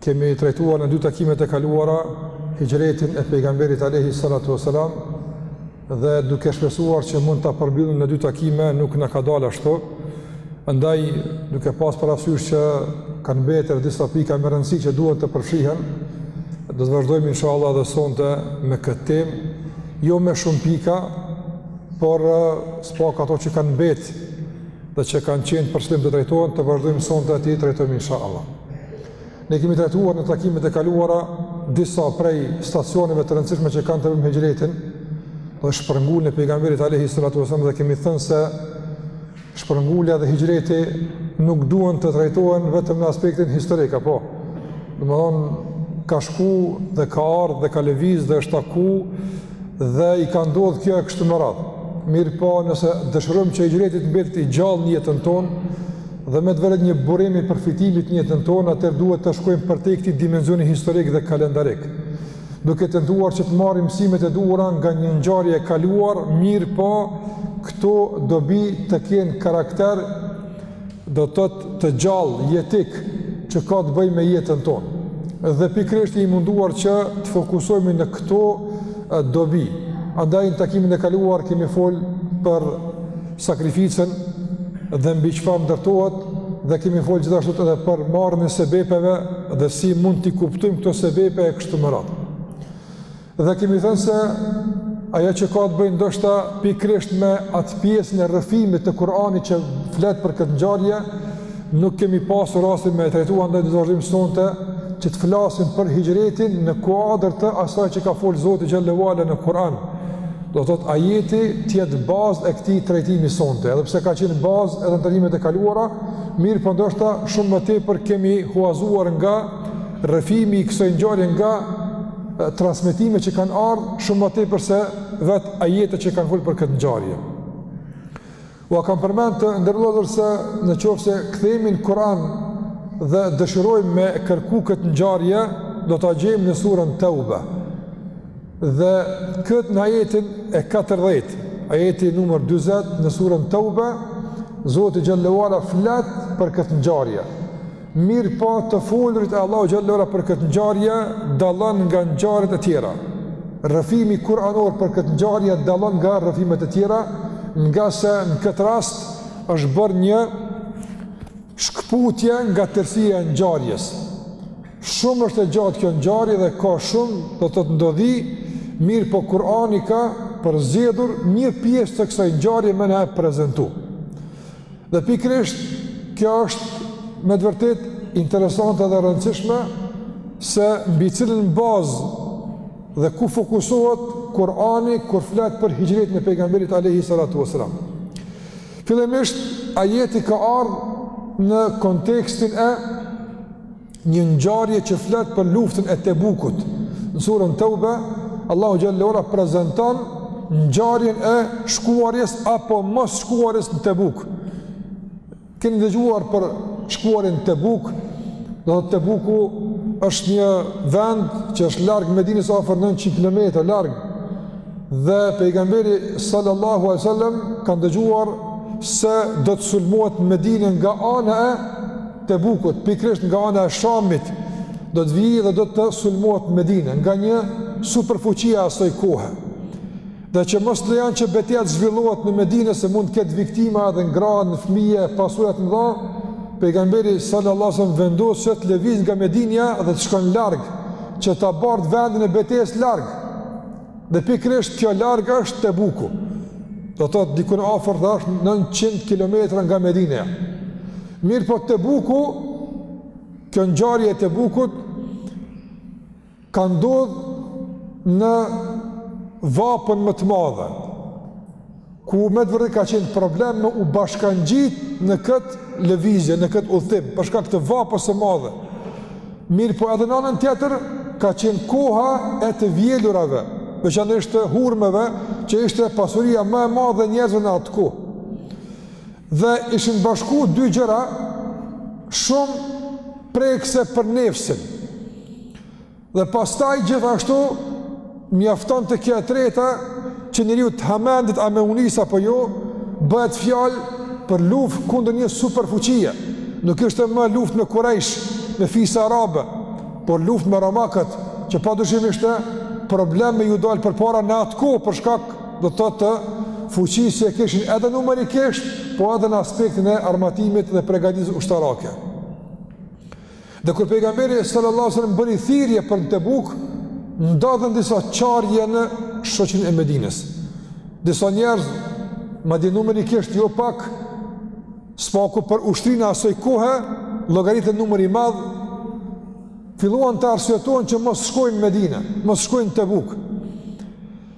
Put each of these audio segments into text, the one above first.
Kemi trajtuar në dy takimet e kaluara hixhretin e pejgamberit alejhi salatu ue selam dhe duke shpresuar që mund ta përmbyllim në dy takime nuk na ka dalë ashtu. Andaj duke pas parasysh që kanë mbetur disa pika me rëndësi që duhet të përfshihen, do të vazhdojmë inshallah edhe sonte me këtë temë, jo me shumë pika, por spak ato që kanë mbetë dhe që kanë qenë për qëllim të trajtohen të vazhdojmë sonte e t'i trajtojmë inshallah. Ne kemi trajtuar në takimet e kaluara disa prej stacioneve të rëndësishme që kanë të bëjnë me hixhretin, dhe shpërnguljen e pejgamberit alejhi salatu ue selam dhe kemi thënë se shpërngulja dhe hixhreti nuk duhen të trajtohen vetëm në aspektin historik apo domethënë ka shku dhe ka ardhë dhe ka lëviz dhe është taku Dhe i ka ndodhë kjo e kështu me radhë. Mirëpo nëse dëshirojmë që hixhreti të mbetet i gjallë në jetën tonë, dhe me të vërtetë një burim i përfitimit në jetën tonë, atëherë duhet të shkojmë përtej këtij dimensioni historik dhe kalendarik. Duke tentuar që të marrim mësimet e duhura nga një ngjarje e kaluar, mirëpo këto dobi të kenë karakter do të thotë të gjallë jetik që ka të bëjë me jetën tonë. Dhe pikërisht i munduar që të fokusohemi në këto dobi. Andaj në takimin e kaluar kemi fol për sakrificën dhe mbi çfarë ndërtohet dhe kemi fol gjithashtu edhe për marrjen e sebepeve dhe si mund t'i kuptojmë këto sebepe e kështu me radhë. Dhe kemi thënë se ajo që ka të bëjë ndoshta pikërisht me atë pjesën e rrëfimit të Kur'anit që flet për këtë ngjarje, nuk kemi pasur rastin me e trajtu andaj dëshirojmë sonte që të flasim për hixhretin në kuadër të asaj që ka fol Zoti xhele ue ala në Kur'an. Do thotë ajeti të jetë bazë e këtij trajtimi sonte, edhe pse ka qenë bazë edhe në trajtimet e kaluara, mirëpo ndoshta shumë më tepër kemi huazuar nga rrëfimi i kësaj ngjarje nga transmetime që kanë ardhë shumë më tepër se vetë ajetet që kanë folë për këtë ngjarje. Ua kam përmend të nderuar vëllezër se në qoftë se kthehemi në Kur'an dhe dëshirojmë me kërku këtë ngjarje, do ta gjejmë në suren Teube. Dhe këtë në ajetin e 40, ajeti numër 40 në suren Teube, Zoti xhele ue ala flet për këtë ngjarje. Mirëpo të folurit e Allahu xhele ue ala për këtë ngjarje dallon nga ngjarjet e tjera. Rrëfimi kuranor për këtë ngjarje dallon nga rrëfimet e tjera, ngase në këtë rast është bërë një shkëputje nga tërësia e ngjarjes. Shumë është e gjatë kjo ngjarje dhe ka shumë do të thotë ndodhi, mirëpo Kurani ka përzgjedhur një pjesë të kësaj ngjarje me na e prezantu. Dhe pikërisht kjo është me të vërtetë interesante dhe rëndësishme se mbi cilën bazë dhe ku fokusohet Kurani kur flet për hixhretin e pejgamberit alejhi salatu vesselam. Fillimisht ajeti ka ardhur në kontekstin e një ngjarje që flet për luftën e Tebukut. Në surën Tauba, Allahu xhele ue ala prezanton ngjarjen e shkuarjes apo mos shkuarjes në Tebuk. Keni dëgjuar për shkuarjen në Tebuk? Do të thotë Tebuku është një vend që është larg Medinës afër 900 kilometra larg dhe pejgamberi sallallahu alejhi ve sellem ka dëgjuar se do të sulmohet Medina nga ana e Tebukut, pikërisht nga ana e Shamit, do të vijë dhe do të sulmohet në Medinë nga një superfuqi e asaj kohe. Dhe që mos të lejon që beteja të zhvillohet në Medinë se mund të ketë viktima edhe në gra, në fëmijë, pasoja të mëdha, pejgamberi sallallahu alejhi ve sellem vendos që të lëviz nga Medineja dhe të shkon larg, që ta bart vendin e betejës larg. Dhe pikërisht kjo larg është Tebuku. Do të thotë diku afër diç 900 kilometra nga Medina. Mirëpo Tebuku, kjo ngjarje e Tebukut ka ndodhur në vapën më të madhe. ku me të vërtetë ka qenë problem me u bashkëngjit në këtë lëvizje, në këtë udhëtim, për shkak të vapës së madhe. Mirëpo edhe në anën tjetër, ka qenë koha e të vjelurave, veçanërisht të hurmeve, që ishte pasuria më e madhe e njerëzve në atë kohë. Dhe ishin bashku dy gjëra shumë prekëse për nefsin. Dhe pastaj gjithashtu mjaftonte kjo e treta që njeriu të hamendit a me u nis apo jo, bëhet fjalë për luftë kundër një superfuqie. Nuk ishte më luftë me Kurejsh, me fise arabe, por luftë me romakët, që pa dyshim ishte problem me iu dalë përpara në atë kohë për shkak do të thotë fuqisë që e kishin edhe numerikisht, po edhe në aspektin e armatimit dhe përgatitjes ushtarake. Dhe kur pejgamberi sallallahu alejhi ve sellem bëri thirrje për në Tebuk, ndodhën disa çarje në shoqërinë e Medinës. Disa njerëz, madje numerikisht jo pak, së paku për ushtrinë e asaj kohe, llogaritej numër i madh, filluan të arsyetohen që mos shkojnë në Medinë, mos shkojnë në Tebuk.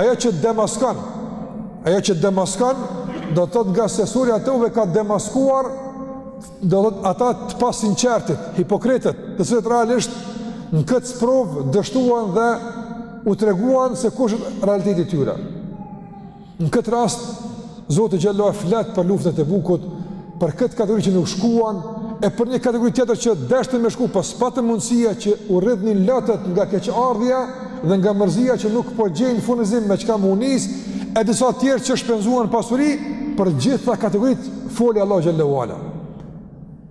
Ajo që demaskon, ajo që demaskon, do të thotë ngase surja Teube ka demaskuar, do të thotë ata të pasinqertët, hipokritët, të cilët realisht në këtë sprovë dështuan dhe u treguan se kush është realiteti i tyre. Në këtë rast Zoti xhel-le ala flet për luftën e Tebukut, për këtë kategori që nuk shkuan e për një kategori tjetër që deshtën me shku, po s'patën mundësia që u rridhnin lotët nga keqardhja dhe nga mërzia që nuk po gjejnë furnizim me çka me u nis, e disa tjerë që shpenzuan pasuri për gjitha kategoritë foli Allahu xhel-le ala.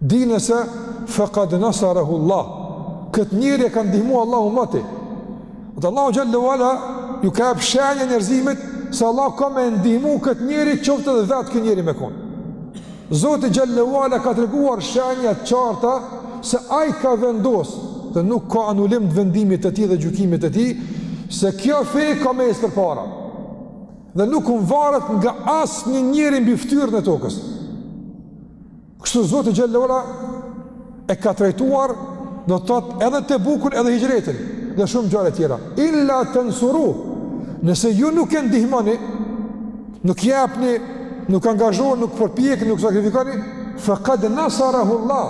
Dini se fekad nasarahu Allah këtë njeri e ka ndihmu Allahu moti dhe Allahu xhel-le ala ju ka jep shenja njerëzimit se Allah ka me e ndihmu këtë njeri qoftë edhe vetë këtë njeri me konë Zoti xhel-le ala ka treguar shenja të qarta se ai ka vendos dhe nuk ka anulim të vendimit të tij dhe gjykimit të tij se kjo fe ka me ec përpara dhe nuk mvaret nga asnjë njeri mbi ftyrën e tokës Kështu Zoti xhel-le ala e ka trajtuar do të thotë edhe Tebukun edhe hijretin dhe shumë ngjarje tjera. Illa tensuruhu, nëse ju nuk e ndihmoni, nuk jepni, nuk angazhoni, nuk përpjekni, nuk sakrifikoni, fekad nasarahu Allah.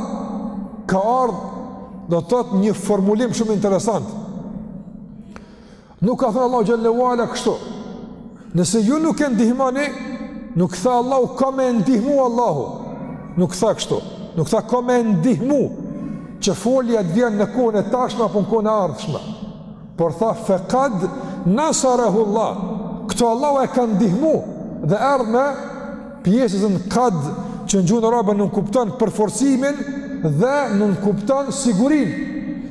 Ka ardh do të thotë një formulim shumë interesant. Nuk ka thënë Allahu xhel-le ala kështu. Nëse ju nuk e ndihmoni, nuk tha Allahu ka me e ndihmu Allahu. Nuk tha kështu. Nuk tha ka me e ndihmu që folja të vjen në kohën e tashme apo në kohën e ardhshme. Por tha fekad nasarahu Allah. Këtu Allahu e ka ndihmu dhe erdhë me Pjesëzën kad që në gjuhën arabe nënkupton përforcimin dhe nënkupton sigurinë.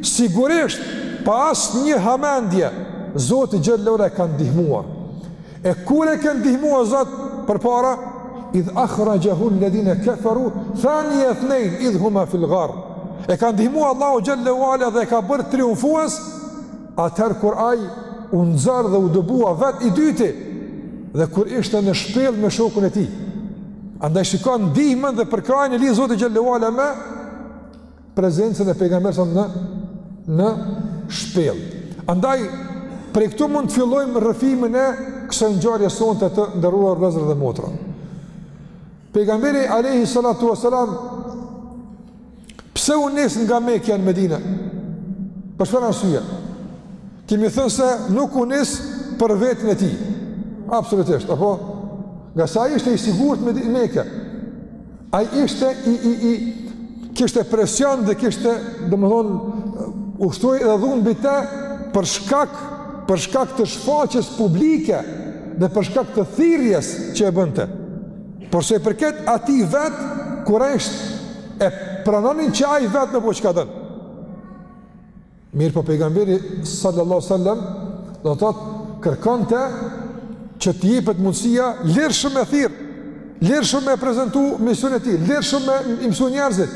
Sigurisht, pa asnjë hamendje, Zoti xhel-le ala e ka ndihmuar. E kur e ka ndihmuar Zoti përpara? Idh ahraxhehu ledhine keferu, thanije ithnejn, idh huma fil gar. E ka ndihmuar Allahu xhel-le ala dhe e ka bërë triumfues, Atëherë kur ai u nxorr dhe u dëbua vetë i dyti dhe kur ishte në shpellë me shokun e tij. Andaj shikon ndihmën dhe përkrahjen e lidh Zoti xhel-le ala me prezencën e pejgamberit a.s. në, në shpellë. Andaj, prej këtu mund të fillojmë rrëfimin e kësaj ngjarje sonte të nderuar vëllezër dhe motra. Pejgamberi alejhi salatu wasalam pse u nis nga Mekja në Medinë? Për çfarë arsye? Kemi thënë se nuk u nis për veten e tij. Absolutisht, apo ngase s'ishte i sigurt në Meke. Ai ishte i i i kishte presion dhe kishte, domthon, ushtroi edhe dhunë mbi të për shkak për shkak të shfaqjes publike dhe për shkak të thirrjes që e bënte. Por se i përket atij vet, kurejshët e pranonin që ai vet me po çka don. Mirëpo pejgamberi sallallahu sallam, do të thotë, kërkonte që të jepet mundësia lirshëm me thirrë, lirshëm me prezentu misionin e tij, lirshëm me i mësu njerëzit.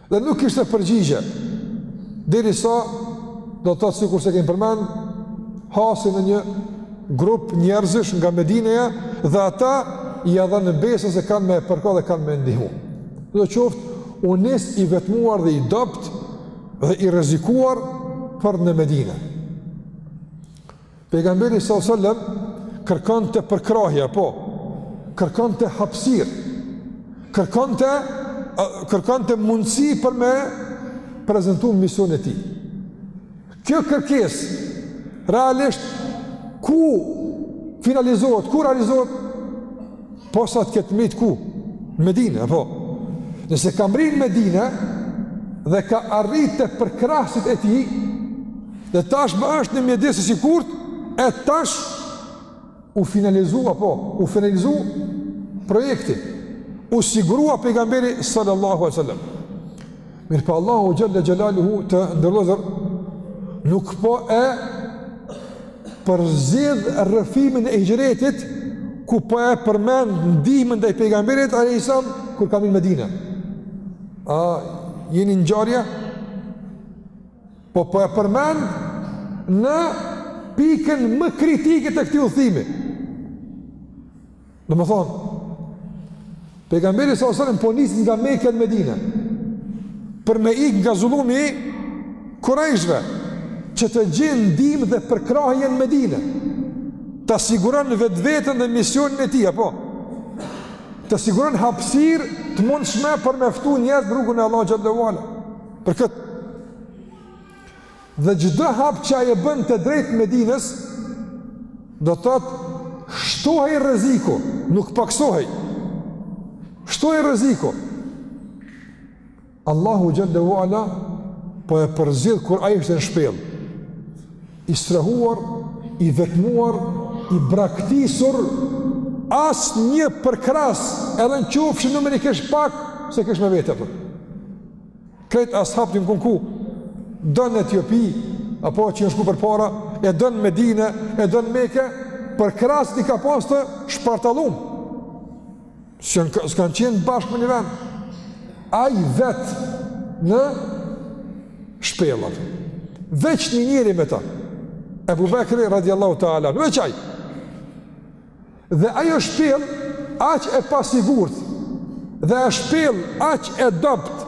Dhe nuk kishte përgjigje. Derisa do të thotë sikurse kemi përmend, hasi në një grup njerëzish nga Medineja dhe ata ia dhanë besën se kanë me përkrah dhe kanë me ndihmu. Sidoqoftë, u nis i vetmuar dhe i dobët dhe i rrezikuar për në Medinë. Pejgamberi sallallahu alajhi wasallam kërkonte përkrahje, po. Kërkonte hapësirë. Kërkonte kërkonte mundësi për me prezentu misionin e tij. Kjo kërkesë realisht ku finalizohet, ku realizohet Posa të ketë mbrritë ku? Në Medine, a po. Nëse ka mrri në Medine dhe ka arrit te përkrahësit e tij, dhe tash më është në mjedis të sigurt, e tash u finalizu, a po, u finalizu projekti, u sigurua pejgamberi sallallahu a sallam. Mirëpo Allahu xhalla xhelaluhu të nderuar nuk po e përzgjidh rrëfimin e hixhretit ku po e përmend ndihmën ndaj pejgamberit alayhis salam kur ka mrri në Medinë. A jeni në ngjarje? Po po e përmend në pikën më kritike të këtij udhëtimi. Domethonë, pejgamberi sallallahu sallam po niset nga Meke në Medina, për me ik nga zullumi i kurejshve, që të gjen ndihmë dhe përkrahje në Medina, ta siguron vetveten dhe misionin e tij, a po, të siguron hapësirë të mundshme për me ftu njerëzit në rrugën e Allahut xhelle ve ala. Për këtë, Dhe çdo hap që ai e bënte drejt Medinës, do të thotë shtohej rreziku, nuk pakësohej. Shtohej rreziku. Allahu xhallahu ala po e përzgjidh kur ai është në shpellë. I strehuar, i vetmuar, i braktisur asnjë përkrahës edhe në qofshin numerikisht pak s'e kish me vete për. Krejt as'habët kun ku, do n' Etiopi, apo që jenë shku përpara, e do n'Medine, e do n'Meke, përkrahësit i ka pas të shpartallum. S'kanë qenë bashkë në një vend. Ai vetë në shpellë. Veç një njeri me ta. Ebu Bekri radiallahu ta'ala anhu, veç ai. Dhe ajo shpellë aq e pasigurt dhe ajo shpellë aq e dobt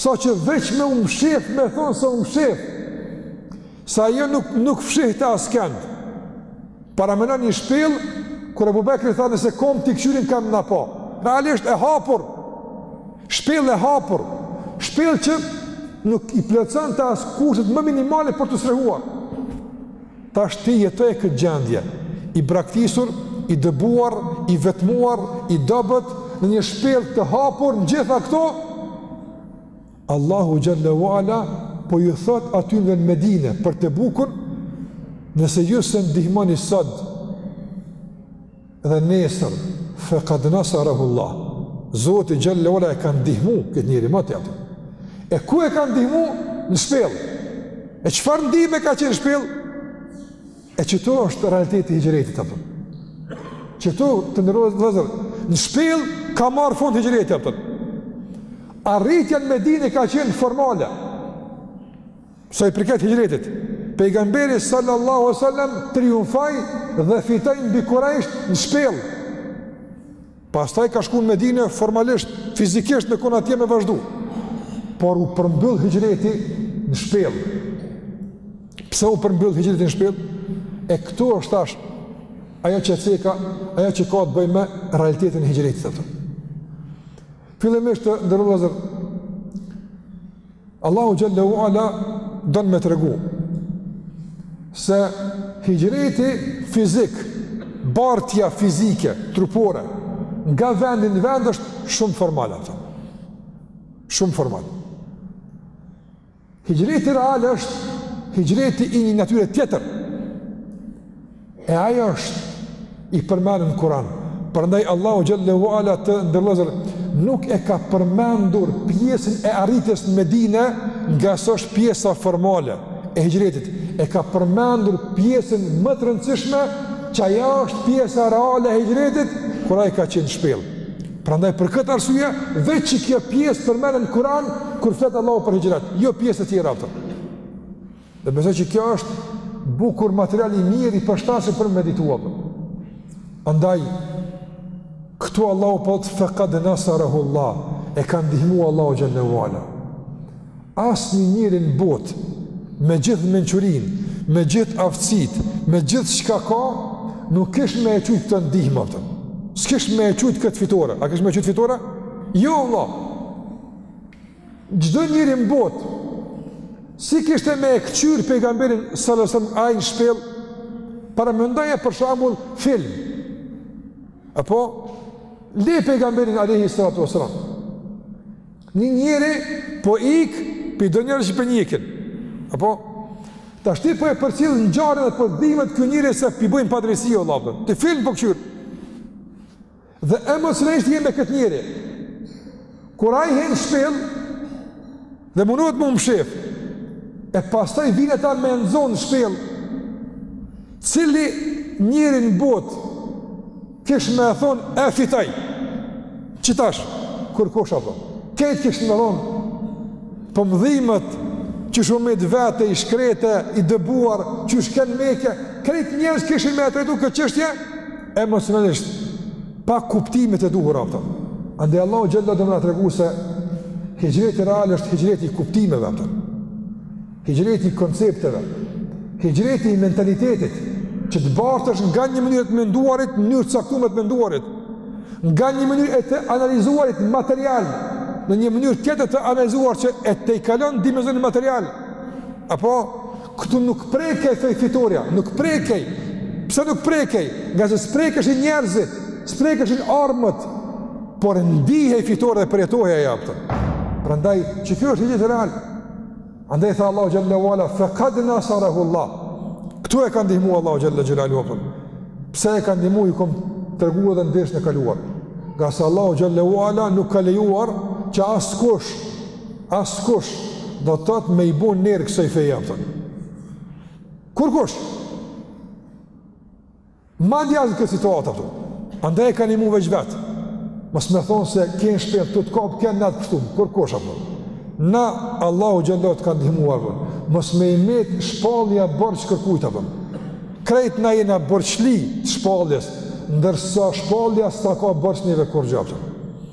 sa që veç me u mshef me thon se u mshef. Se ajo nuk nuk fshihte askënd. Paramendo një shpellë kur Abu Bekri tha nëse komt i këqyrin kanë me na pa. Realisht e hapur. Shpellë e hapur. Shpellë që nuk i plotësonte as kushtet më minimale për t'u strehuar. Tash ti jetoje këtë gjendje, i braktisur, i dëbuar, i vetmuar, i dobët, në një shpellë të hapur me gjitha këto, Allahu xhalla uala po ju thot atynve në Medine për Tebukun, nëse ju s'e ndihmoni sot, Dhe nesër, faqad nasarahu Allah, Zoti xhalla wala e ka ndihmu këtë njeri moti. E ku e ka ndihmu? Në shpellë. E çfarë ndihme ka qenë në shpellë? E qëtu është realiteti i hijretit a kupton? Qëtu të nderuar vëllezër? Në shpellë ka marr fund hijreti a kupton? Arritja në Medinë ka qenë formale. Sa i përket hijretit, pejgamberi sallallahu alaihi wasallam triumfoi dhe fitoi mbi kurejshët në shpell. Pastaj ka shku në Medinë formalisht, fizikisht me kon atje me vazhdu. Por u përmbyll hijreti në shpell. Pse u përmbyll hijreti në shpell? E këtu është tash ajo që ceka, ajo që ka të bëjë me realitetin e hijretit atë. Fillimisht të nderuar vëllezër Allahu xhalla uala don me tregu se hijreti fizik, bartja fizike, trupore nga vendi në vend është shumë formal atë. Shumë formal. Hijreti real është hijreti i një natyre tjetër. E ai është i përmendur në Kur'an. Prandaj Allahu xhallahu ala të nderuar vëllezër nuk e ka përmendur pjesën e arritjes në Medinë, ngase është pjesa formale e hijretit. E ka përmendur pjesën më të rëndësishme, që ajo është pjesa reale e hijretit, kur ai ka qenë në shpellë. Prandaj për këtë arsye, veç qëkjo pjesë përmendet në Kur'an kur flet Allahu për hijret, jo pjesë të tjera ato. Dhe besoj që kjo është bukur material i mirë i përshtatshëm për medituar. Andaj këtu Allahu po thotë faqad nasarahu Allah e ka ndihmu Allahu xhallahu ala. Asnjë njeri në botë me gjithë mençurinë, me gjithë aftësitë, me gjithë çka ka, nuk kish me e qujt këtë ndihmë atë. S'kish me e qujt këtë fitore. A kish me e qujt fitore? Jo, vallah. Çdo njeri në botë, si kishte me e këqyrë pejgamberin salallahu alejhi ve selem ai në shpellë, paramendoje për shembull film. Apo, le pejgamberin alejhi salatu ve selam. Një njeri po ik, pi do njerëz që po e njekin. Apo, tashti po e përcjell ngjarjen dhe po dhimet ky njeri se po i bëjnë padrejtësi o vlla. Te film po këqyr. Dhe emocionalisht je me këtë njeri. Kur ai hin n'shpellë dhe mundohet me u mshef. E pastaj vijnë ata me e nxon n'shpellë. Cili njeri në botë kish me thon e fitoi qitash? Kurkush apo. Krejt kish me thon po m'dhimet qysh u met vetë, i shkretë, i dëbuar, qysh ken n'Meke, krejt njerëz kishin me e trejtu këtë çështje, emocionalisht pa kuptimet e duhura apo. Andaj Allahu xhalla do me na tregu se hixhreti real është hixhreti i kuptimeve apo. Hixhreti i koncepteve. Hixhreti i mentalitetit që të bartesh nga një mënyrë e të menduarit në mënyrë të caktuar të menduarit. Nga një mënyrë e të analizuarit material në një mënyrë tjetër të analizuar që e tejkalon dimensionin material. Apo Këtu nuk prekej thoj fitorja, nuk prekej. Pse nuk prekej? Ngase s'prekeshin njerëzit, s'prekeshin armët, por ndihej fitorja dhe përjetohej ajo apo. Prandaj, që kjo është hixhret real. Andaj tha Allahu xhalla ue ala fa qad nasarahu Allah. Ktu e ka ndihmu Allahu xhalla xhelaluhu. Pse e ka ndihmu i kom treguar edhe n'dersin e kaluar. Ngase Allahu xhalla ue ala nuk ka lejuar që askush Askush do të thotë me i bo nder kësaj feje apo. Kurkush. Madje as n'këtë situatë apo. Andaj e ka ndihmu veç vet. Mos me thon se ke n'shpellë tu t'kap ken na t'pshtum. Kurkush apo. Na Allahu xhallahu të ka ndihmuar. Mos me i met shpallja borxh kërkujt apo. Krejt na jena borxhli të shpalljes, ndërsa shpallja s'na ka borxh neve kurgjo apo.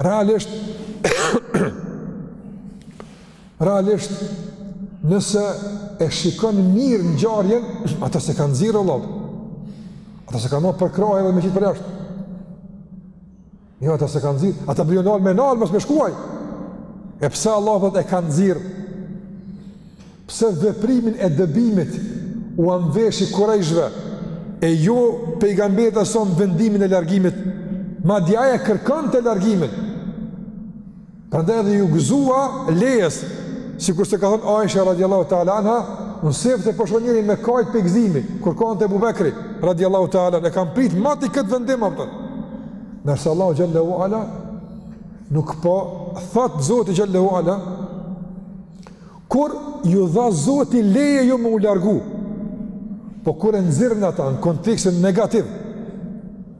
Realisht, realisht, nëse e shikon mirë ngjarjen, ata s'e kanë nxjerrë vlla, ata s'e kanë marrë për krahe dhe me qitë përjashtë. Jo, ata s'e kanë nxjerrë, ata bre jon dalë me nalë, mos me shku ai. E pse Allahu thot e kanë nxjerrë? Pse veprimin e dëbimit ua mveshi Kurejshve, e jo Pejgamberit alejhi selam vendimin e largimit? Madje ai e kërkonte largimin. Prandaj edhe iu gëzua lejes, sikurse ka thënë Aisha radhiyallahu ta'ala anha, unë sefte po shoh njeri me kajt pe gëzimi, kur kante Abu Bekri radhiyallahu ta'ala, e kam prit moti këtë vendim, a kupton. Ndërsa Allahu xhelle ue ala nuk po thot Zoti xhelle ue ala, Kur ju dha Zoti leje ju me u largu, po kur e nxirrën ata në kontekstin negativ,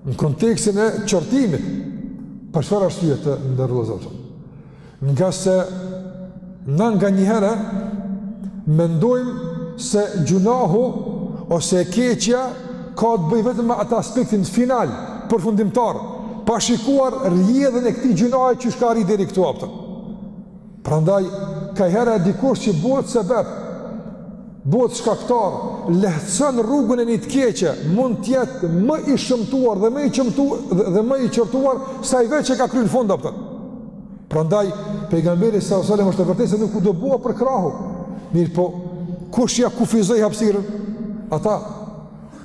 në kontekstin e qortimit, për çfarë arsye të nderuar vëllezër? Ngase ne nganjëherë, mendojmë se gjynahu ose e keqja ka të bëjë vetëm me atë aspektin final, përfundimtar, pa shikuar rjedhën e këtij gjynahi qysh ka arri deri këtu, a kupton. Prandaj, kajherë dikush që bëhet sebep, bëhet shkaktar, lehtëson rrugën e një të keqe, mund të jetë më i shëmtuar dhe më i qëmtuar dhe, dhe më i qortuar, se ai vetë që e ka kry në fund, a kupton. Prandaj, Pejgamberi salallahu alejhi ve selem është e vërtetë se nuk u dëbua për krahu, mirëpo, kush ia kufizoi hapësirën? Ata,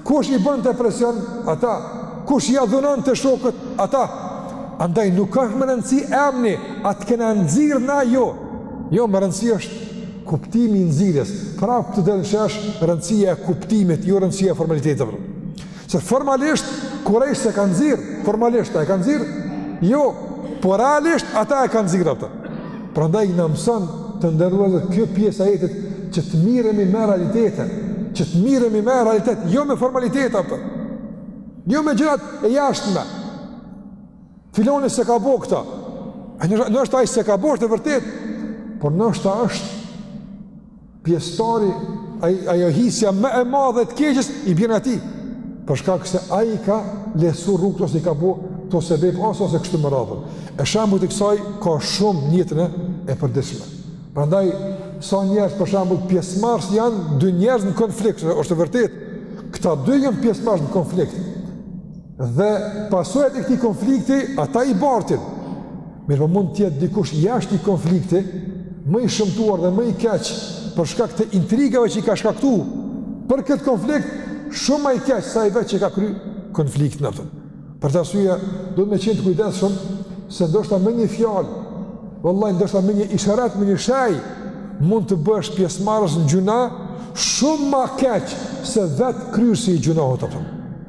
Kush i bënte presion? Ata. Kush ia dhunonte shokët? Ata. Andaj nuk është me rëndësi emni, a të kena nxirr na a jo. Jo, me rëndësi është kuptimi i nxirrjes. Pra, këtu del në shesh rëndësia e kuptimit, jo rëndësia e formaliteteve. Se formalisht, Kurejsh s'e kanë nxirr, formalisht, a e kanë nxirr? Jo, po realisht, ata e kanë nxirr, a kupton. Prandaj na mëson të nderuar kjo pjesë e ajetit që të mirremi me realitete, që të mirremi me realitete, jo me formalitete, a kupton. Jo me gjërat e jashtme. Filani s'e ka bo këta. Ndoshta ai s'e ka bo, është e vërtetë, por ndoshta është Pjesëtari, ai ajo hisja më e madhe e të keqes i bjen atij. Për shkak se ai i ka lehtësu rrugët ose i ka bo këto sebepe ose kështu me radhë. E shembull të kësaj ka shumë në jetën e, e përditshme. Prandaj sa njerëz për shembull pjesëmarrës janë dy njerëz në konflikt, është e vërtetë. Këta dy janë pjesëmarrës në konflikt. Dhe pasojat e këtij konflikti ata i bartin. Mirëpo mund të jetë dikush jashtë konfliktit, më i shëmtuar dhe më i keq, për shkak të intrigave që i ka shkaktu, për këtë konflikt, shumë ma i keq se ai vetë që e ka kry konfliktin, a kupton. Për atë arsye, duhet me qenë të kujdesshëm, se ndoshta me një fjalë, vallahi, ndoshta me një isharet, me një shej, mund të bëhesh pjesëmarrës në gjynah, shumë ma keq se vetë kryerësi i gjynahut, a kupton.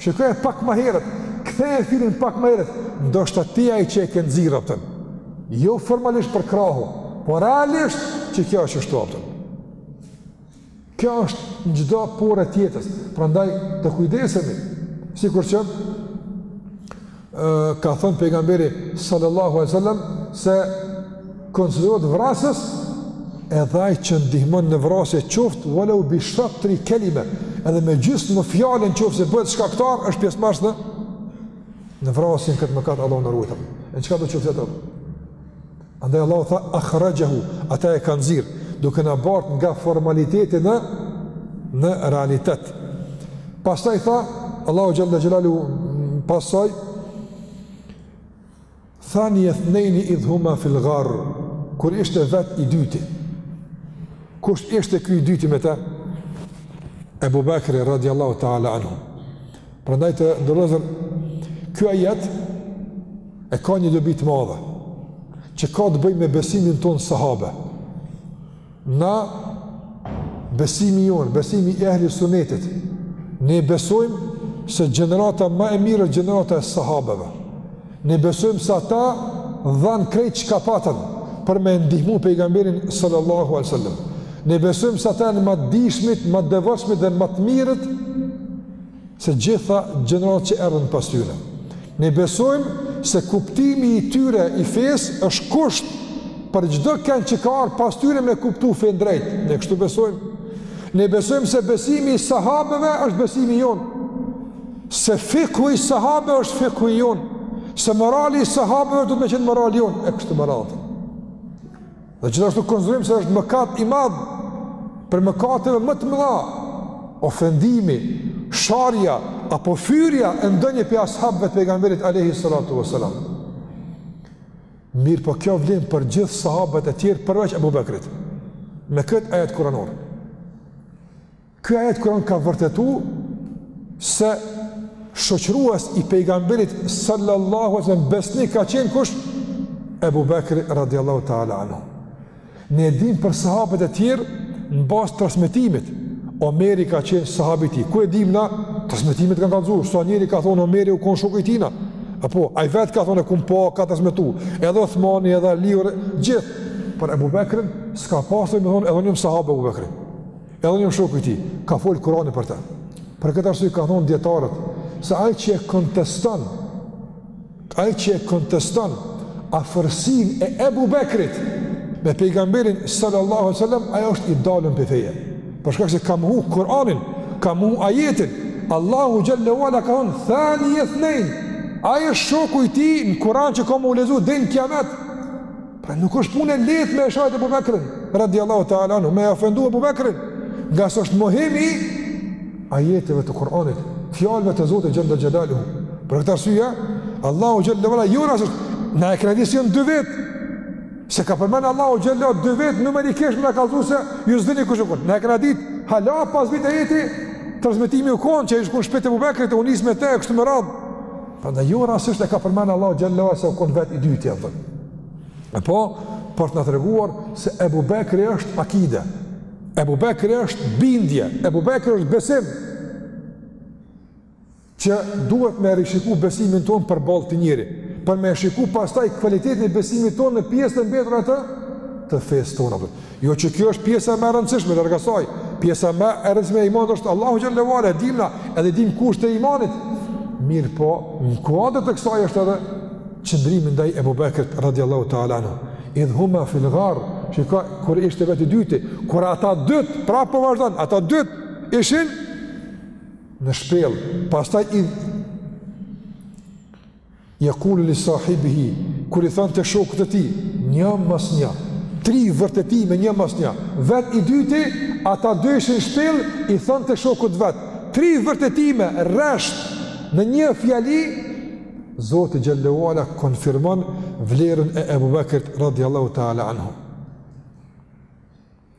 Shikoje pak më herët, ktheje filmin pak më herët, ndoshta ti je ai që e ke nxjerrë atë. Jo formalisht prej krahu, por realisht që kjo është ashtu atë. Kjo është në çdo pore tjetër. Prandaj të kujdesemi, sikur që ka thënë pejgamberi sallallahu alaihi wasallam se konsiderohet vrasës edhe ai që ndihmon në vrasje qoftë wala u bi shatri kelime edhe me gjysmë fjale, në qoftë se bëhet shkaktar është pjesëmarrës në vrasje, në këtë mëkat Allah na ruajt. E në çka do qoftë e tërë Andaj Allahu tha akhrajahu, ata e kanë nxjerrë, duke na bartë nga formaliteti në realitet. Pastaj tha Allahu xhalla xhelalu pasoj thanije ethnejni idh huma fil ghar kur ishte vet i dyti kush ishte ky i dyti me ta Ebu Bekri radiallahu ta'ala anhu Prandaj të nderuar, ky ajet e ka një dobi të madhe, që ka të bëjë me besimin tonë në sahabe. Na besimi jonë, besimi i ehli sunetit, ne besojmë se gjenerata ma e mirë është gjenerata e sahabeve. Ne besojmë se ata dhanë krejt çka patën për me e ndihmu pejgamberin sallallahu al-sallam. Ne besojmë se ata janë ma të dijshmit, ma të devotshmit dhe ma të mirët se gjitha gjeneratat që erdhën pas tyre. Ne besojmë se kuptimi i tyre i fesë është kusht për çdo kënd që ka ardhur pas tyre me kuptu fenë drejt. Ne kështu besojmë. Ne besojmë se besimi i sahabeve është besimi jonë. Se fikhu i sahabeve është fikhu i jonë. Se morali i sahabeve duhet me qenë morali jonë. E kështu me radhë. Dhe gjithashtu konsiderojmë se është mëkat i madh prej mëkateve më të mëdha, ofendimi, sharja apo fyrja e ndonjë prej ashabëve të pejgamberit alayhi salatu wasalam. Mirëpo kjo vlen për gjithë sahabët e tjerë përveç Abu Bekrit. Me këtë ajet kuranor. Ky ajet kuran ka vërtetu se shoqërues i pejgamberit sallallahu alaihi wasallam besnik ka qenë kush Ebu Bekri radiallahu ta'ala anu ne e dimë për sahabët e tjerë në bazë transmetimit Omeri ka qenë sahabi i tij ku e dimë na transmetimit kanë kallëzu se njëri ka thonë Omeri u konë shoku i tina apo ai vetë ka thonë e kom pa ka transmetu edhe Othmani edhe Aliu edhe gjithë por Ebu Bekrin s'ka pasë me thonë edhe një sahab Ebu Bekrin Edhe një shoku i tij ka folë Kur'anin për të. Për këtë arsye kanë thonë dijetarët se ai që e konteston, ai që e konteston afërsinë e Ebu Bekrit me pejgamberin sallallahu alaihi wasallam, ai është i dalën pe feje. Për shkak se ka mohu Kur'anin, ka mohu ajetin. Allahu xhallahu ala ka thënë thani ethnein. Ai është shoku i tij në Kur'an që ka me u lexu deri kiamet. Pra nuk është punë e lehtë me e shajt Abu Bekrin, radiallahu ta'ala anhu, me e ofendu Abu Bekrin, ngase është mohimi i ajeteve të Kur'anit, fjalëve të Zotit xhelle xhelaluhu. Për këtë arsye, Allahu xhallahu ala, jo rastësisht, na e kena dit se janë dy vetë, s'e ka përmenë Allahu xhallahu ala dy vetë numerikisht me na kallzu se ju s'dini kush u kon, na e kena dit, hala pa zbrit ajeti, transmetimi u konë që ish shku n'shpi t'Ebu Bekrit, u nis me te, kështu me radhë, Prandaj jo rastësisht e ka përmend Allahu xhallahu ala se u kon vet i dytë apo. Apo për të na treguar se Ebu Bekri është akide. Ebu Bekri është bindje, Ebu Bekri është besim. Që duhet me e rishiku besimin tonë përballë këtij njeri, për me rishiku pastaj kvalitetin e besimit tonë në pjesën e mbetur të fesë tona. Jo që kjo është pjesa më e rëndësishme larg asaj. Pjesa më e rëndësishme e imanit është Allahu xhallahu ala, e dim na, edhe i dim kushtet e imanit. Mirëpo, në kuadër të kësaj është edhe qëndrimi ndaj Ebu Bekrit, radiallahu ta'ala anhu. Idhë huma fil ghar, shika, kur ishte vetë i dyti, kur ata dy, pra po vazhdon, ata dy ishin në shpellë, pastaj i... Yaqulu li sahibihi, kur i thonte shokut të tij, një mas një, tri vërtetime një mas një. Vet i dyti, ata dy ishin n'shpellë, i thonte shokut vet, tri vërtetime rresht në një fjali, Zoti xhallahu ala konfirmon vlerën e Ebu Bekrit radiallahu taala anhu.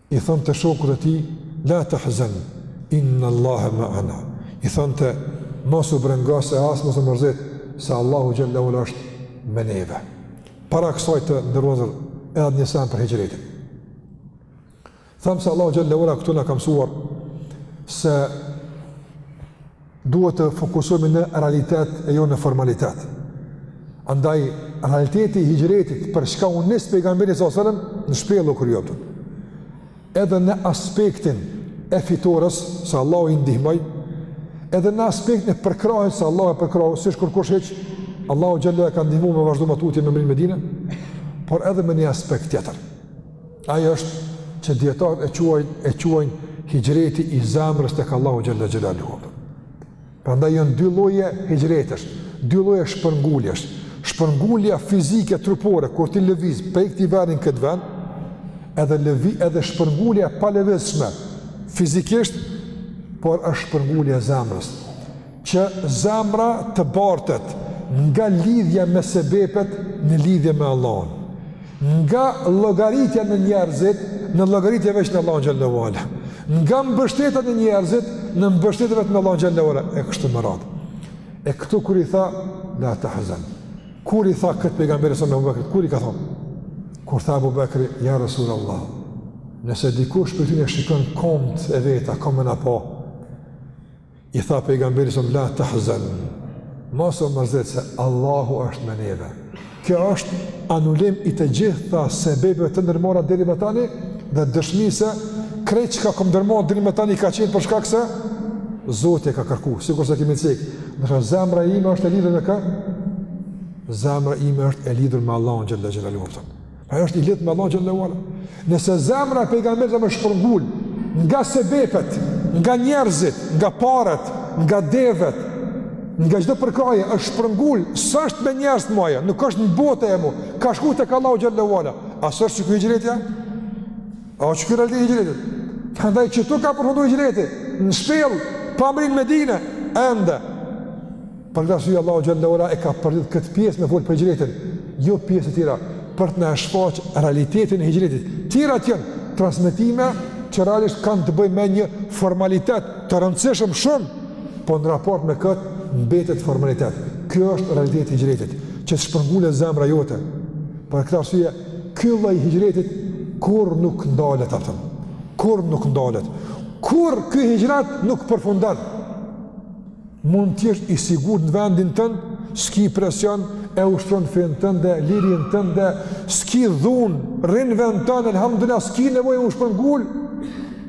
i thonte shokut të tij, la tahzan, innallaha ma'ana, i thonte mos u brengos e as mos u mërzit, se Allahu xhallahu ala është me neve. Para kësaj të nderuar edhe një sen për hixhretin. Thamë se Allahu xhallahu ala këtu na ka mësuar se Duhet të fokusohemi në realitet e jo në formalitet. Andaj, realiteti i hixhretit, për shka u nis pejgamberi s.a.s. në shpellë u kry i tën. Edhe në aspektin e fitores, se Allahu i ndihmoi, edhe në aspektin e përkrahjes, se Allahu e përkrahi, s'ish kërkush hiç, Allahu xhallahu ala e ka ndihmu me vazhdo më tutje me mrri në Medine, por edhe me një aspekt tjetër. Ai është që dijetarët e quajnë e quajnë hixhreti i zemrës tek Allahu xhelle xhelaluhu. Prandaj janë dy lloje hixhretesh, dy lloje shpërnguljesh. Shpërngulja fizike trupore kur ti lëviz prej këtij vendi në këtë vend, edhe lëvi edhe shpërngulja e palëvizshme fizikisht, por është shpërngulja e zemrës. Që zemra të bartet nga lidhja me sebepet në lidhje me Allahun. Nga llogaritja në njerëzit, në llogaritje veç në Allahun xhelle ue ala. Nga mbështetja në njerëzit, në mbështetje vetëm në Allahun xhelle ue ala e kështu me radhë. E këtu kur i tha la tahzan. Kur i tha këtë pejgamberi alejhi selam Abu Bakrit, kur i ka thonë? Kur tha Abu Bakri, ja Rasulullah. Nëse dikush prej tyne e shikon komët e veta, komën apo I tha pejgamberi alejhi selam la tahzan. Mos u mërzit se Allahu është me neve. Kjo është anulim i të gjitha sebepeve të ndërmarra deri më tani dhe dëshmi se krejt çka kom ndërmarrë deri më tani ka qenë për shkak se Zoti e ka kërku. Sikurse kemi cekë, ndërsa zemra ime është e lidhur me kë? Zemra ime është e lidhur me Allahun xhelle xhelaluhu. Ajo është e lidhur me Allahun xhelle ue ala. Nëse zemra e pejgamberit është shpërngulë, nga sebepet, nga njerëzit, nga paret, nga devet, nga çdo përkrahje, është shpërngulë, s'është me njerëz ma ajo, nuk është në botë më, ka shku tek Allahu xhelle ue ala. A s'është qiky hixhreti? A o qiky realiteti i hixhretit? Prandaj qitu ka përfundu hixhreti, në shpellë, pa mërri në Medine, ende. Për këtë arsye Allahu xhelle ue ala e ka përzgjedhë këtë pjesë me fol për hixhretin, jo pjesë të tjera, për të na shfaq realitetin e hixhretit. Tjerat janë transmetime që realisht kanë të bëjnë me një formalitet të rëndësishëm shumë, po në raport me këtë mbetet formalitet. Ky është realiteti i hixhretit, që të shpërngulet zemra jote. Për këtë arsye ky lloj hixhretit kurrë nuk ndalet a kupton. Kurrë nuk ndalet. Kurrë ky hixhret nuk përfundon. Mund të jesh i sigurt në vendin tënd, s'ki presion, e ushtron fenë tënde, lirinë tënde, s'ki dhunë, rrin në vendin tënd, elhamdulilah, s'ki nevojë m'u shpërngul.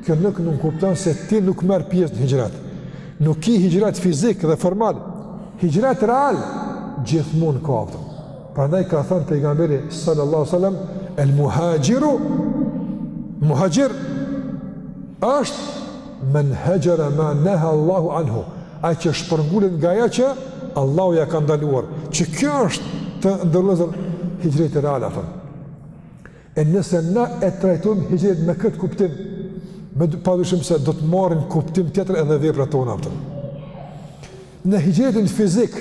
Kjo nuk nënkupton se ti nuk merr pjesë në hixhret. Nuk ki hixhret fizik dhe formal. Hixhret real gjithmonë ka, a kupton. Prandaj ka thënë pejgamberi sallallahu alajhi wasallam, "El muhaxhiru muhaxhir" është Men haxhara ma naha Allahu anhu, ai që shpërngulet nga ajo që Allahu ia ka ndaluar, qikjo është të nderuar vëllezër hixhreti real, a kupton. E nëse na e trajtojmë hixhretin me këtë kuptim, me padyshim se do të marrin kuptim tjetër edhe veprat tona, a kupton. Në hixhretin fizik,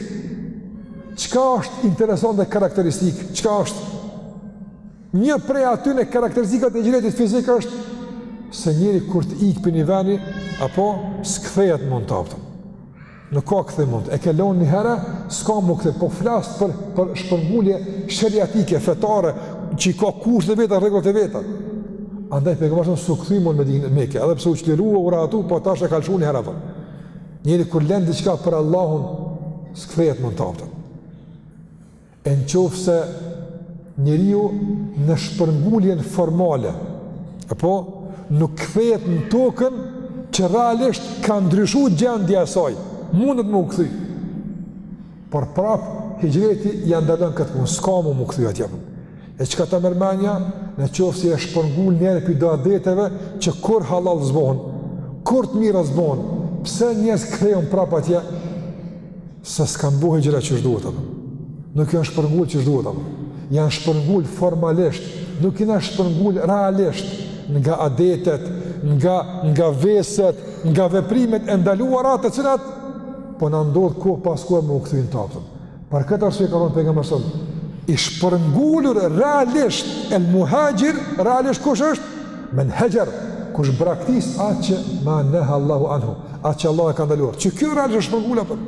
çka është interesant dhe karakteristik, çka është Një prej atyne karakteristikave të higjretit fizik është se njeri kur të ikë pi ni veni, apo s'kthehet mo n'ta. Nuk ka kthim mo, e ke lonë një herë, s'ka mu kthy, po flas për, për shpërngulje sheriatike, fetare, që i ka kushtet e veta, rregullat e veta. Andaj për e këmërshëm s'u kthy mo me jetu n'Mekë, edhe pse u çlirua u rahatu, po tash e ka lëshu një herë, njeri kur len diçka për Allahun, s'kthehet mo n'ta. E në qoftë se njeriu në shpërnguljen formale, apo nuk kthehet në tokën që realisht ka ndryshu gjendja e saj, mundet me u kthy. Por prap, higjreti ja ndalon këtë punë, s'ka me m'u kthy atje. E çka ta merr menja, në qoftë se je shpërngul një herë pi do adeteve që kur hallall s'bohen, kur të mira s'bohen, pse njerëz kthehen prap atje, Se s'ka m'u bo higjra qysh duhet apo. Nuk janë shpërngul qysh duhet apo. Janë shpërngul formalisht, nuk janë shpërngul realisht nga adetet, nga nga veset, nga veprimet e ndaluara të cilat po na ndodh kohë pas kohe me u kthy n' tapën. Për këtë arsye ka thënë pejgamberi sa i shpërngulur realisht el muhaxhir realisht kush është? Men hexher, kush braktis atë që ma neha Allahu anhu, atë që Allahu e ka ndaluar. Që kjo realisht është shpërngulja për.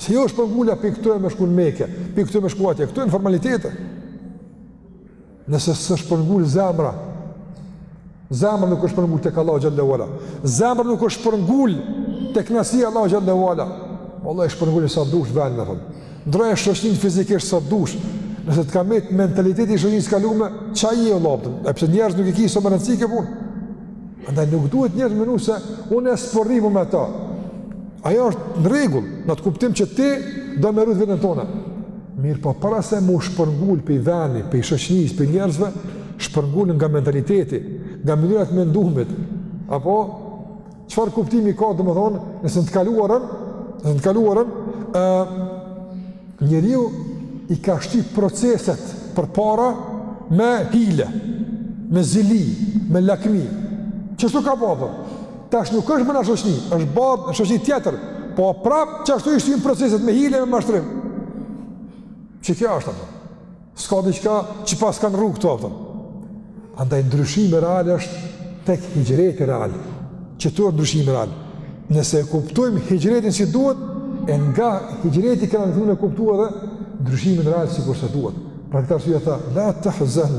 Se jo është shpërngulja pi këtu me shku në Mekë, pi këtu me shku atje, këto janë formalitete. Nëse s'e shpërngul zemra, zemra nuk është shpërngul tek Allahu xhel-le ue ala. Zemra nuk është shpërngul te knaqësia Allahut xhel-le ue ala. Allah shpërngulu sa dush venë, me thonë. Ndrroje shoqninë fizikisht sa dush, nëse të ka met mentaliteti i shoqnisë së kalume, ça je o laptën, e pse njerëz nuk e ke sa me rëndësi kjo punë. Andaj nuk duhet njerëz me menu se unë s'po rri mo me ta. Ajo është në rregull, n'at kuptim që ti do me rujt veten tane. Mirëpo para se m'u shpërngul pej veni, pej shoqnisë, pej njerëzve, shpërngul nga mentaliteti, nga mënyra e mendimit, apo Çfarë kuptimi ka, domethonë, nëse në të kaluarën, nëse në të kaluarën, e, njeriu i ka shty proceset përpara me hile, me zili, me lakmi. Qashtu ka bo, apo? Tash nuk është mo n'at shoqni, është bo në shoqni tjetër, po prapë qashtu i shtyn proceset me hile, me mashtrim. Që kjo është, për? S'ka diçka që pas kanë rrugë të atëm. Andaj ndryshimi real është tek higjreti real. Qitu është ndryshimi real. Nëse e kuptojmë higjretin si duhet, e nga higjreti kena me kuptu edhe ndryshimin real sikurse duhet. Për këtë arsye tha, la tahzen,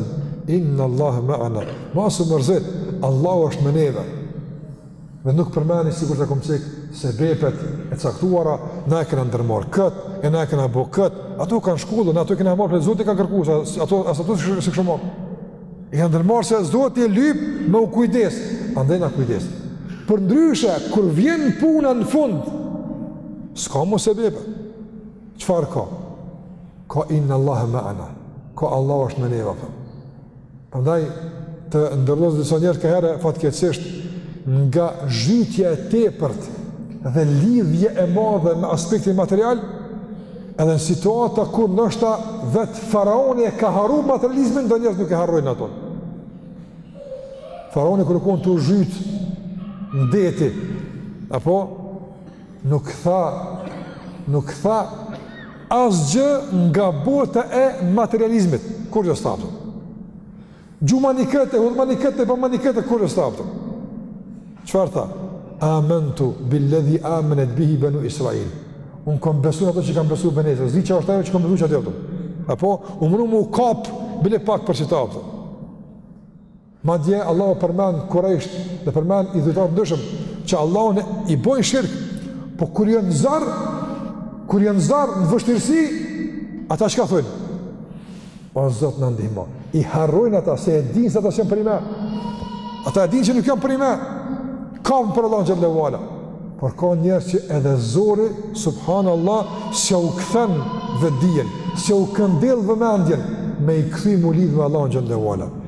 inna Allahe meana. Mos u mërzit, Allahu është me neve. dhe nuk përmendi sikur të kom cek sebepet e caktuara na e kena ndërmarrë këtë e na e kena bo këtë ato kanë shkollë, na ato i kena marrë pe Zoti i ka kërku se ato, as ato s'i kisha marrë i kam ndërmarrë se Zoti lyp me u kujdes andej na kujdes përndryshe, kur vjen puna në fund s'ka mo sebepe çfarë ka ka innallahe meana ka Allah është me neva për Prandaj të nderu vllazën disa njerëz kaherë fatkeqësisht nga zhytja e tepërt dhe lidhja e madhe me aspektin material edhe në situata kur ndoshta vetë faraoni e ka harru materializmin do njerëz nuk e harrojnë ato. Faraoni kur u konë tu zhytë në deti, apo Nuk tha, nuk tha asgjë nga bota e materializmit, kurgjo s'tha, a kupton. Gjumani këtë, hudhmani këtë, bëmani këtë, kurgjo s'tha, a kupton. Çfarë tha? Amentu, billedhi amenet bihi benu Israil. Unë kom besu në ato që kanë besu benu Israil. S'di çka është ajo që kanë besu qata, a kupton. Apo, u mundu m'u kapë, bile pak për qita, a kupton. Madje Allahu përmend Kurejshët dhe përmend idhujtarë të ndryshëm që Allahun i bojnë shirk, po kur janë n'zor, kur janë n'zor në vështirësi, ata çka thonë? O Zot na ndihmo. I harrojnë ata se e dinë se ata s'janë përnime. Ata e dinë që nuk janë përnime. Kam për Allahun xhel-le ue ala. Por ka njerëz që edhe zori subhanallahu s'ju kthen vetdijen, s'ju këndell vëmendjen me i kthy m'u lidh me Allahun xhel-le ue ala.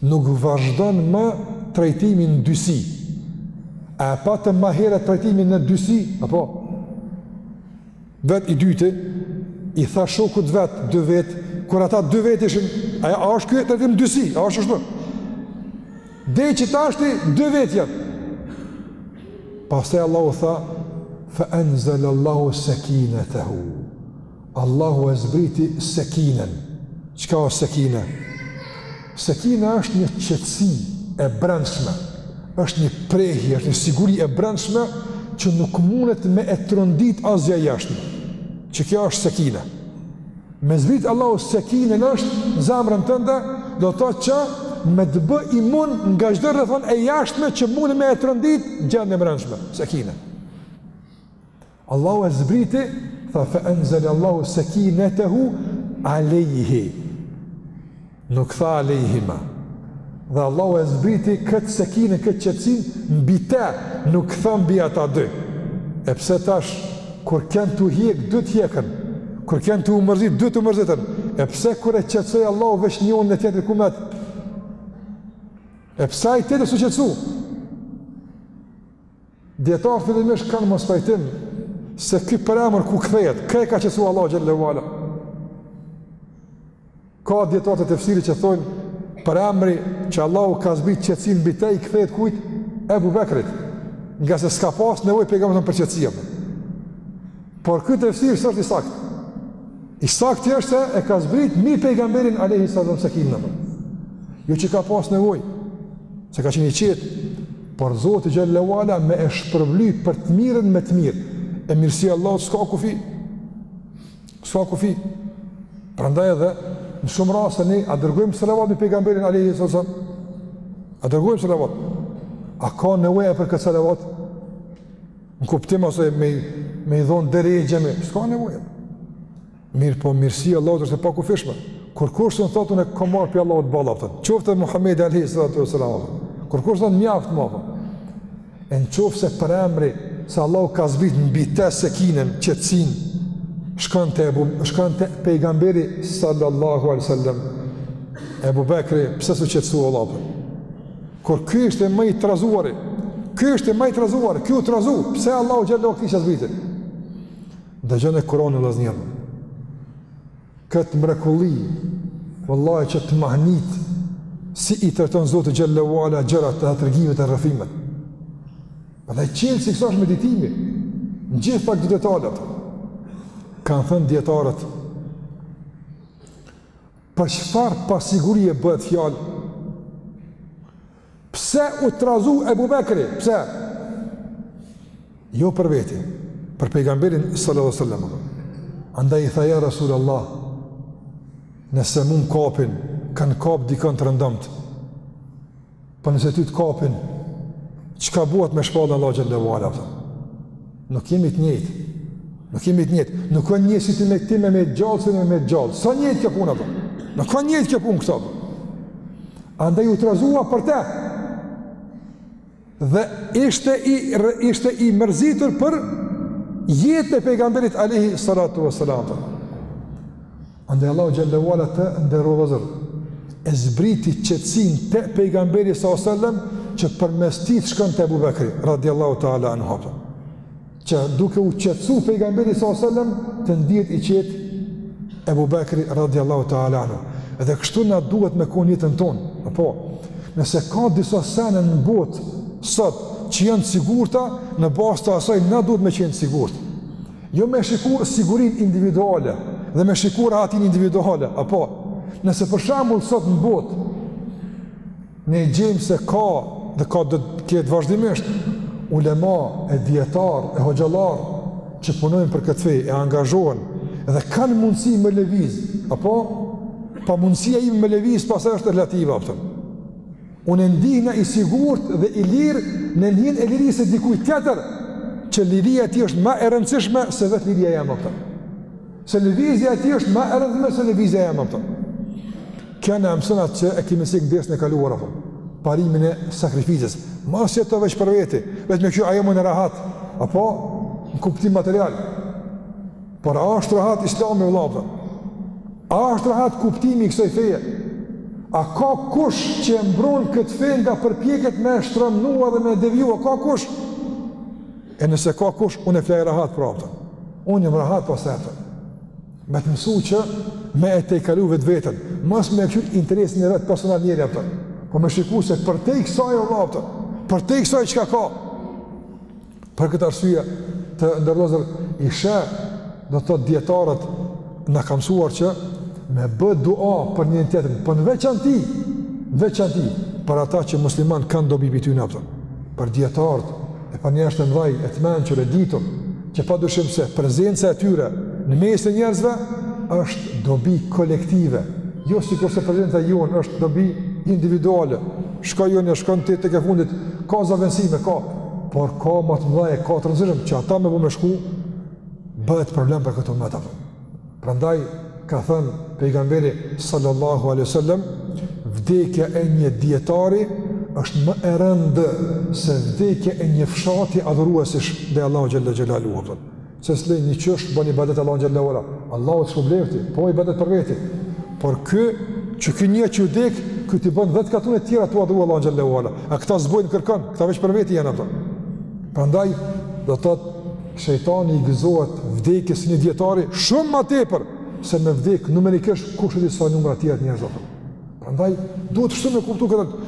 Nuk vazhdon me trajtimin në dysi. A e patëm më herët trajtimin në dysi, apo? Vet i dyti i tha shokut vet dy vet, kur ata dy vet ishin, a, a është ky trajtim dysi? A është ashtu? Dej qitashti dy vet janë. Pastaj Allahu tha fe enzel Allahu sekinetehu. Allahu e zbriti Sekinen. Çka o Sekine? Sekine është një qetësi e brendshme, është një prehje, është një siguri e brendshme që nuk mundet me e trondit asgja e jashtme. Qikjo është Sekine. Me zbrit Allahu Sekinen është në zemrën tënde, do të thotë që me të bë imun nga çdo rrethanë e jashtme që mundet me e trondit gjendjen e brendshme. Sekine. Allahu e zbriti, tha, Fe enzele Allahu sekinetehu alejhi, nuk tha alejhima, dhe Allahu e zbriti këtë sekine, këtë qetësi, mbi te, nuk tha mbi ata dy. E pse tash, kur kenë tu hjek, dytë hjekën, kur kenë tu u mërzit, dytë u mërzitën, e pse kur e qetësoi Allahu veç njënin, e tjetri ku met? E pse ai tjetër s'u qetësu? Dijetarët fillimisht kanë mospajtim se ky përemër ku kthehet, kë e ka qetësu Allahu xhallahu ala. Ka dijetarë të tefsirit që thonë përemri që Allahu ka zbrit qetësinë mbi të i kthehet kujt? Ebu Bekrit. Ngase s'ka pas nevojë pejgamberi për qetësi. Por ky tefsir s'është i saktë. I saktë është se e ka zbrit mbi pejgamberin alayhi sallam sekinen. Jo që ka pas nevojë se ka qenë i qetë Por Zoti xhalla uala me e shpërbly për të mirën me të mirë, e mirësia e Allahut s'ka kufi. S'ka kufi. Prandaj edhe në shumë raste ne a dërgojmë selavat mbi pejgamberin alayhi sallam. A dërgojmë selavat. A ka nevojë ai për këtë selavat? Në kuptim ose me me i dhon derexhe më, s'ka nevojë. Mirëpo mirësia e Allahut është e pakufishme. Kurkush s'mun thotë unë kam marrë prej Allahut boll atë. Qoftë Muhammedi alayhi salatu wasalam. Kurkush s'thotë mjaft më apo. E në qoftë se përemri se Allahu ka zbrit mbi te sekinen, qetësinë, shkon te Ebu, shkon te pejgamberi sallallahu alai sallam, Ebu Bekri, pse s'e qetësu Allahu? Kur ky ishte ma i trazuari, ky ishte ma i trazuari, ky u trazu, pse Allahu xhalla s'ia zbriti? Dëgjoni Kur'anin vëllazër. Kët mrekulli, vallahi që të mahnit si i trajton Zoti xhallahu ala gjërat e tregimet e rrëfimet. Dhe çel shkas meditimi, ndiq pak detalet. Kanë thënë dijetarët për çfarë pasigurie bëhet fjalë Pse u trazu Ebu Bekri? Pse? Jo për veti, për pejgamberin sallallahu alaihi wasallam. Andaj i tha ja Rasulullah, nëse mu m'kapin, kanë kap dikon të rëndomtë. Po nëse ty të kapin, çka bëhet me shpalljen e Allahut xhallahu ala? Nuk jemi të njëjtë. Nuk jemi të njëjtë. Nuk o njësi me met ti gjallë si me met gjallë. S'o njëjtë kjo puna, apo. Nuk o njëjtë kjo punë këtu. Andaj u trazua për te. Dhe ishte i, ishte i mërzitur për jetën e pejgamberit Alejhi Salatu Veselam. Andaj Allahu xhallahu u ala të nderuar vëllezër e zbriti qetësin te pejgamberi sa o sellem që përmes tij të shkon te Ebu Bekri radiallahu ta'ala anu që duke u qetësu pejgamberi sa o sellem të ndihet i qetë Ebu Bekri radiallahu ta'ala anu edhe kështu na duhet me kon n'jetën tonë apo nëse ka disa sene në botë sot që janë sigurta në bazë të asaj na duhet me qenë sigurt Jo me shiku sigurinë individuale dhe me shiku rahatinë individuale, apo, nëse për shembull sot në botë, ne gjejmë se ka dhe ka, do të ketë vazhdimisht, ulema e dijetarë e hoxhallarë që punojnë për këtë fe e angazhohen dhe kanë mundësi me lëviz, apo, po mundësia ime me lëviz pastaj është relative, a kupton. Unë ndihna i sigurt dhe i lirë nën hijen e lirisë së dikujt tjetër, që liria e tij është ma e rëndësishme se vetë liria jem, m'kupton. Se lëvizja e tij është ma e rëndësishme se lëvizja jem, m'kupton. Kjo na e mëson atë që e kemi cek në dersin e kaluar, apo, parimin e sakrificës. Mos jeto veç për veti, veç me kon ajo unë rahat, apo, në kuptim material. Por a është rahat islami vëlla, kupton? A është rahat kuptimi i kësaj feje? A ka kush që e mbron këtë fe nga përpjekjet me e shtremnua dhe me e devijua? Ka kush? E nëse ka kush, unë flej rahat pra, kupton. Unë jam rahat përse, kupton. Me të mësu që me e tejkalu vetveten. Mos me e kqyr interesin e vet personal njeri, a kupton. Po me shiku se përtej kësaj, vëlla, kupton. Përtej kësaj çka ka. Për këtë arsye, të nderuar vëllezër, i sheh, do të thotë dijetarët, na kanë mësuar që me bë dua për njëri-tjetrin, po në veçanti, në veçanti, për ata që muslimanët kanë dobi prej tyne, a kupton, për dijetarët, e për njerëz të mdhaj, e të mençur, e ditur, që padyshim se prezenca e tyre në mes të njerëzve, është dobi kolektive, jo sikurse prezenca jonë është dobi individuale, shkoj unë a shkon ti tek e fundit, ka zëvendësime, ka, por ka ma t'mdhaj e ka të rëndësishëm që ata me bu me shku, bëhet problem për këtë umet, a. Prandaj, ka thënë pejgamberi sallallahu aleyhi sallam, vdekja e një dijetari është më e rëndë se vdekja e një fshati adhuruesish ndaj Allahut xhel-le xhelaluhu, Se sicili njish i ban ibadet Allahut xhallahu ala. Allahu ishalla u bleft, po ibadet për veti. Por ky që ky një që vdek, ky t'i bën 10 katune të tjera tu adhuru Allahun xhallahu ala. A këta s'bojnë kërkan, këta veç për veti janë ato. Prandaj do të thotë shejtani i gëzohet vdekjes së një dijetari shumë më tepër se me vdek numerikisht kush e di sa numra të tjerë njerëz ato. Prandaj duhet kështu me kuptu këtu,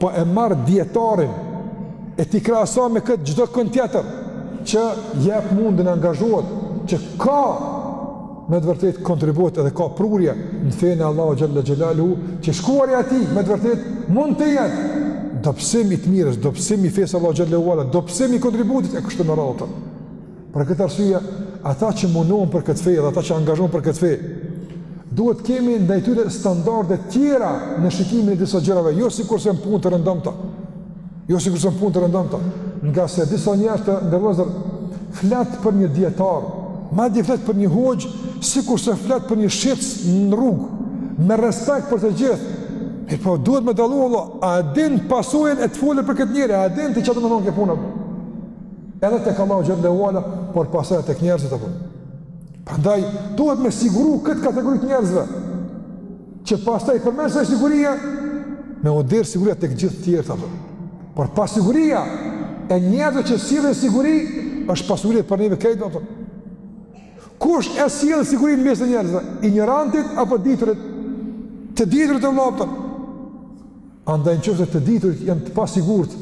po e marr dijetarin e ti krahaso me këtë çdo kënd tjetër që jep mundin angazhohet që ka me të vërtetë kontribut edhe ka prurje në fenë e Allahut xhel-le xhelaluhu që shkuarja e tij me të vërtetë mund të jetë dobësim i të mirës, dobësim i fesë Allahut xhel-le ue ala, dobësim i kontributit e kështu me radhë Për këtë arsye, ata që mundohen për këtë fe dhe ata që angazhohen për këtë fe, duhet kemi ndaj tyre standarde të tjera në shikimin e disa gjërave, jo sikurse në punë të rëndomta. Jo sikurse në punë të rëndomta, nga se disa njerëz të nervozur flet për një dijetar, madje flet për një hoxhë sikurse flet për një shitës në rrugë, me respekt për të gjithë. Mirëpo duhet me dallu vlla, a din pasojën e të folunit për këtë njeri, a din ti çfarë do me thonë kjo punë? Edhe tek Allahu xhel-le ue ala, por pasojat tek njerëzit a kupton. Prandaj duhet me siguru këtë kategori të njerëzve që pastaj përmes ksaj sigurie me u ndi siguria tek gjithë të tjerët a kupton. Por pasiguria e njerëzve që sjellin siguri është pasiguri për neve krejt a kupton. Kush e sjell sigurinë mes njerëzve? Injorantët apo të diturit? Të diturit vëlla a kupton. Andaj në qoftëse të diturit janë të pasigurt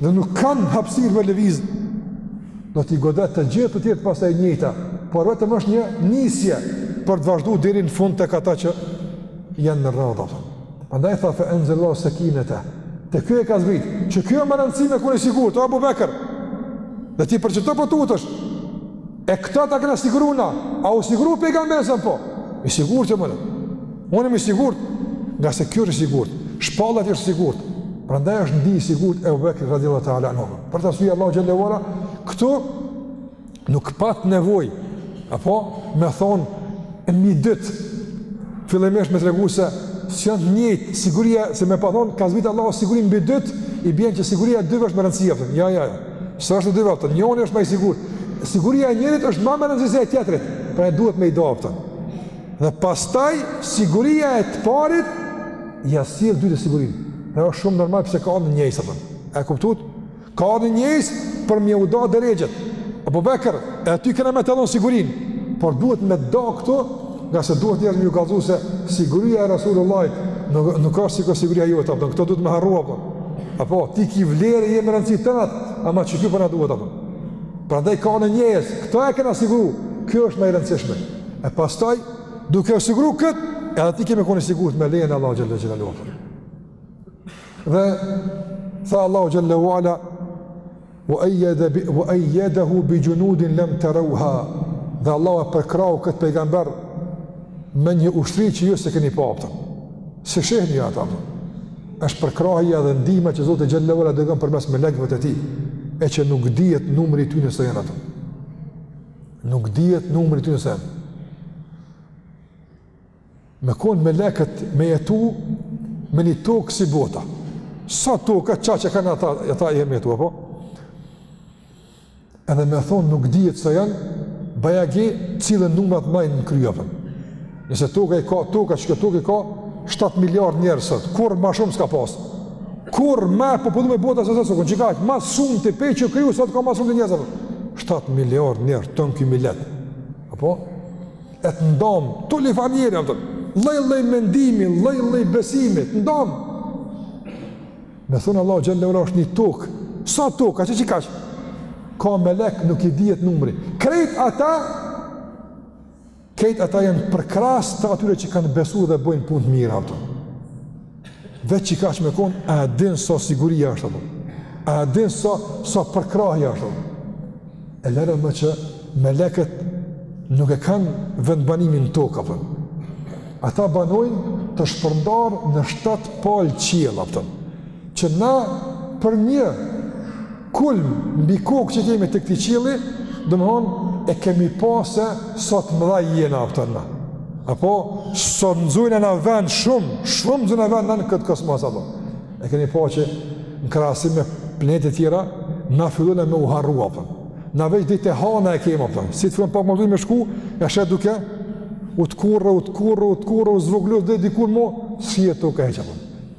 dhe nuk kanë hapsirë me lëvizë, do t'i godet të gjithë të tjerët pastaj e njëjta, por vetëm është një nisje për të vazhdu deri në fund tek ata që janë në radhë. Prandaj tha fe enzelallahu sekinetehu, te ky e ka zbrit, që ky o me rëndësi me konë i sigurt, o Ebu Bekër, dhe ti për qeto pëtutësh, E këto ta kena siguru na, a u siguru pejgamberi a po? I sigur që mëre, unë i sigur, ngase ky është i sigurt, shpallja është e sigurt, prandaj është ndi i sigurt Ebu Bekri radijallahu teala anhu. Për këtë arsye Allahu xhel-le ue ala, këtu nuk pat nevojë, apo me thonë, e mbi dytë, fillemesh me tregu se, s'janë njëjtë, siguria, se me pa thonë, ka zbitë Allahu sigurinë mbi dytë, i bjen që siguria dyve është me rëndësi a, ja, ja, ja. S'është e dyve a kupton, njoni është ma i sigurt. Siguria e njërit është ma me rëndësi se e tjetrit, pra e duhet me i da a kupton. Dhe pastaj, siguria e të parit, ja sjell të dytit sigurinë. Dhe është shumë normal pse ka ardh në njëjës, a kupton. E kuptut? Ka ardh në njëjës për me u da deregjet. Ebu Bekër, e ty kena me të dhonë sigurinë. Por duhet me da këtu, nga se duhet njerëzve me ju kallzu se siguria e Resulullahit nuk, nuk është sikur siguria jote, a kupton. Këto duhet me harru, a kupton. Apo, ti ki vlerë e je me rëndësi te na, ama qiky po na duhet, apo. Prandaj ka ardh në njëjës, këto e kena siguru, ky është ma i rëndësishëm. E pastaj, duke e siguru këtë, edhe ti ki me konë i sigurt me lejën e Allahut xhel-le xhelaluhu Dhe, tha Allahu xhel-le ue ala Wa ayyada bi wa ayyadahu bi junudin lam tarawha. Dhe Allahu e përkrahu këtë pejgamber me një ushtri që ju s'e keni pa atë. S'i shihni ata. Është përkrahja dhe ndihma që Zoti xhelle ve ala dërgon përmes melekëve të tij, e që nuk dihet numri i tyre sa janë ata. Nuk dihet numri i tyre sa janë. Me kon melekët me jetu me një tokë si bota. Sa toka qaq kanë ata, ata me jetu, apo? Edhe me thonë nuk dihet sa janë, bajagi sillen numrat majnë në krye, apo. Nëse toka i ka, toka qikjo toka i ka, 7 miliard njerëz sot, kur ma shumë s'ka pasë? Kur ma e popullume bota së sësë, që ka ma shumë të pej që kriju, sot ka ma shumë njerëz sot? 7 miliard njerëz, tonë ky milet. Apo? e të ndom, tu li familje, lloj-lloj mendimi, lloj-lloj besimi, të ndom. Me thonë Allahu xhelle ve ala është një tokë, sa tokë, aq, qikaq ka melekë, nuk i dihet numri. Krejt ata, krejt ata janë përkrahës të atyre që kanë besu dhe bojnë punë të mira, të. Veç qikaq me konë, a e din sa siguria është, apo? A e din sa, sa përkrahja është, apo? E lëre më që melekët nuk e kanë vendbanimin në tokë, apo? Ata banojnë të shpërndarë në shtatë palë qiell, apo? Që na për një Kulm mbi kokë që kemi të këtij qielli, domthon e kemi pa se sa të mëdhaj jena, apo, na. Apo sa nxojnë na vend shumë, shumë nxojnë na vend në këtë kosmos apo. E keni pa që në krahasim me planetet e tjera na fillojna me u harru apo. Na veç deri te hana e kemi apo. Si të fillon pak më me shku, e sheh duke u tkurr, u tkurr, u tkurr, u zvoglu dhe dikur mo, s'shihet toka hiç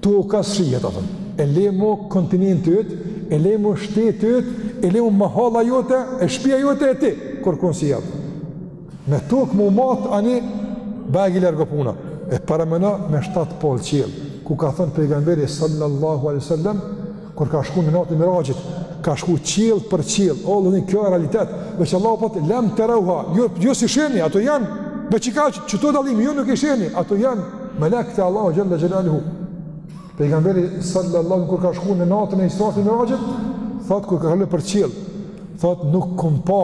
Toka s'shihet, apo. E le mo kontinenti yt, e le mo shteti yt, e le mo mahalla jote, e shpija jote e ti, kurkon s'je, apo. Me tok me u mat ani bajagi larg o puna. E paramendo me shtat palë qiell, ku ka thënë pejgamberi sallallahu alaihi wasallam kur ka shku në natën e Miraxhit, ka shku qiell për qiell, o dhe një kjo e realitet, veç Allahu po thotë, lam tarawha, ju, ju s'i shehni, ato janë, veç qikaq, qato dallimi, ju nuk i shehni, ato janë, melekët e Allahut xhelle xhelaluhu. Pejgamberi sallallahu kur ka shku në natën e Israsë e Miraxhit, thot kur ka kalu për qiell, thot nuk kom pa,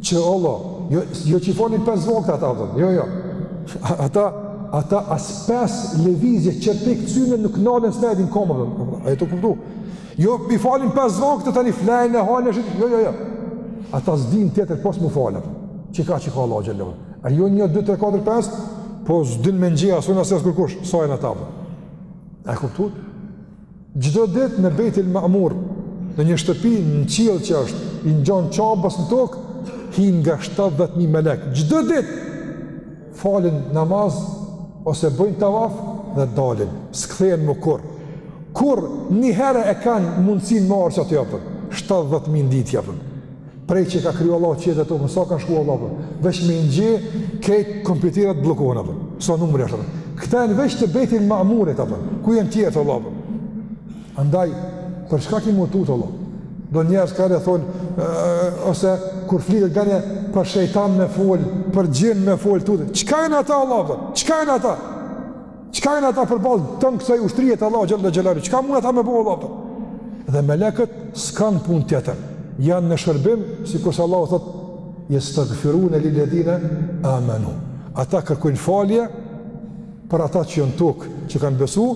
Që Allah, jo, jo që i falin pes vakte ata, dhe, jo, jo. Ata, ata as pes lëvizje qerpik syni nuk nalen së nejti n'kamë, dhe, a je tu kuptu. Jo, i falin pes vakte tani, flejnë e hajnë e shëtë, jo, jo, jo. Ata s'dinë tjetër pos m'u fal, qikaq i ka Allahu xhelle, dhe. A jo një, dy, tre, katër, pes, po s'din me nxia, së nësë jasë kërkush, sa janë ata, dhe. A e kuptu? Çdo ditë në Beit el Ma'mur, në një shtëpi në qiell që është, i ngjan Qabes në tokë, hin nga 70000 melek. Çdo ditë falin namaz ose bëjnë tavaf dhe dalin. S'kthehen më kurr. Kurr një herë e kanë mundësinë me ardh qaty apo 70000 n'ditë apo. Prej që ka kriju Allahu qiejt dhe tokën, sa kanë shku vëlla apo? Veç me i njeh këtej kompjuterat bllokohen apo? Sa numri është apo? Këta janë veç të Bejtil Ma'murit apo? Ku janë tjerët vëlla apo? Andaj për çka kemi m'u tut vëlla? Do njerëz kanë e thonë ose kur flitet gani për shejtan me fol, për xhin me fol tuten. Çka janë ata vëlla apo? Çka janë ata? Çka janë ata përballë ton kësaj ushtrie të Allahu xhalla xhelalu? Çka mun ata me bo vëlla? Edhe melekët s'kan punë tjetër. Janë në shërbim, sikurse Allahu thotë, "Yastaghfiruna lil ladina amanu." Ata kërkojnë falje për ata që janë n'tokë, që kanë besu,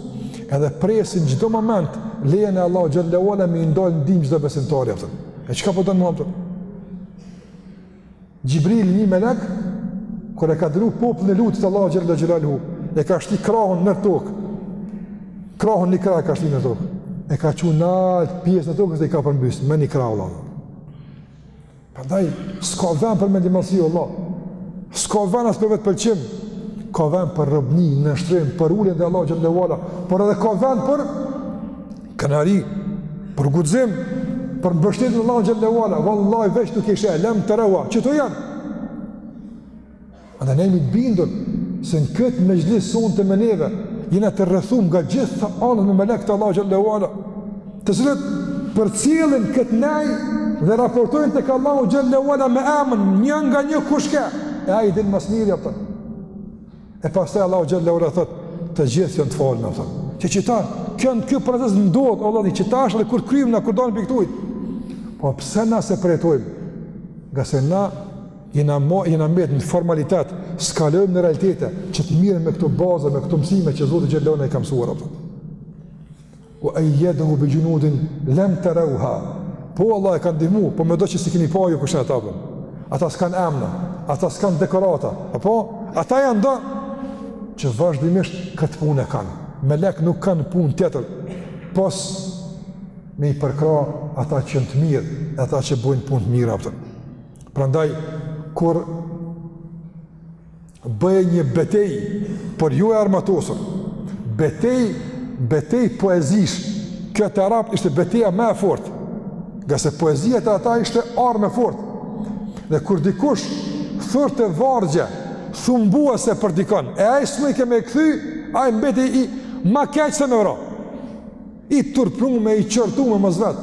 edhe presin çdo moment lejen e Allahu xhalla wa ala me i dal n'ndihmë çdo besimtari, a kupton. E çka po don më, a kupton? Xhibril një melek kur e ka dënu popullin e Lutit Allahu xhalla xhelalu e ka shti krahun në tokë. Krahun, një krah e ka shti në tokë. E ka çu nalt pjesën e tokës dhe i ka përmbys me një krah vëlla. Prandaj s'ka vend për mendjemadhësi vëlla. S'ka vend as për vetëpëlqim. Ka vend për robni, nënshtrim, përulje ndaj Allahut xhalla wa ala, por edhe ka vend për Krenari, për guxim, për mbështetje në Allahun xhalla wa ala, vëlla, veç nuk i sheh, lam tarawha, qëtu janë. Andaj ne jemi t'bindur, se në këtë mexhlis sonte me neve, jena të rrethum nga gjithë anët me melekë të Allahut xhalla wa ala, të cilët përcjellin këtë nejë dhe raportojnë tek Allahu xhalla wa ala me emën, një nga një kush ke, e ai din ma s'miri, a kupton. E pastaj Allahu xhalla wa ala thot, të gjithë janë të falun, a kupton. Që qëta, ky proces ndodh, vallahi, qëtash edhe kur kryejmë na kur dalim pi këtu. Po pse na s'e përjetojmë? Ngase na jena ma, jena mbet në formalitet, s'kalojmë në realitete, që të mirren me këto baza, me këto mësime që Zoti xhalla wa ala i ka mësuar, a kupton. Wa ayyadahu bi junudin lam tarawha. Po Allah e ka ndihmu, po me do që s'i kini pa ju, kush janë ata, a kupton. Ata s'kanë emna, ata s'kanë dekorata, apo? Ata janë do që vazhdimisht këtë punë e kanë. Melekët nuk kanë punë tjetër, pos me i përkrah ata që janë të mirë, ata që bojnë punë të mirë, a kupton. Prandaj, kur bëhej një betejë por jo e armatosur, betejë, betejë poezish, kjo te arabt ishte beteja ma e fortë, ngase poezija te ata ishte armë e fortë, dhe kur dikush thurte vargje thumbuese për dikon, e ai s'mujke me kthy, ai mbetej ma keq se me vra, i turpnum, i qortum, mos vet,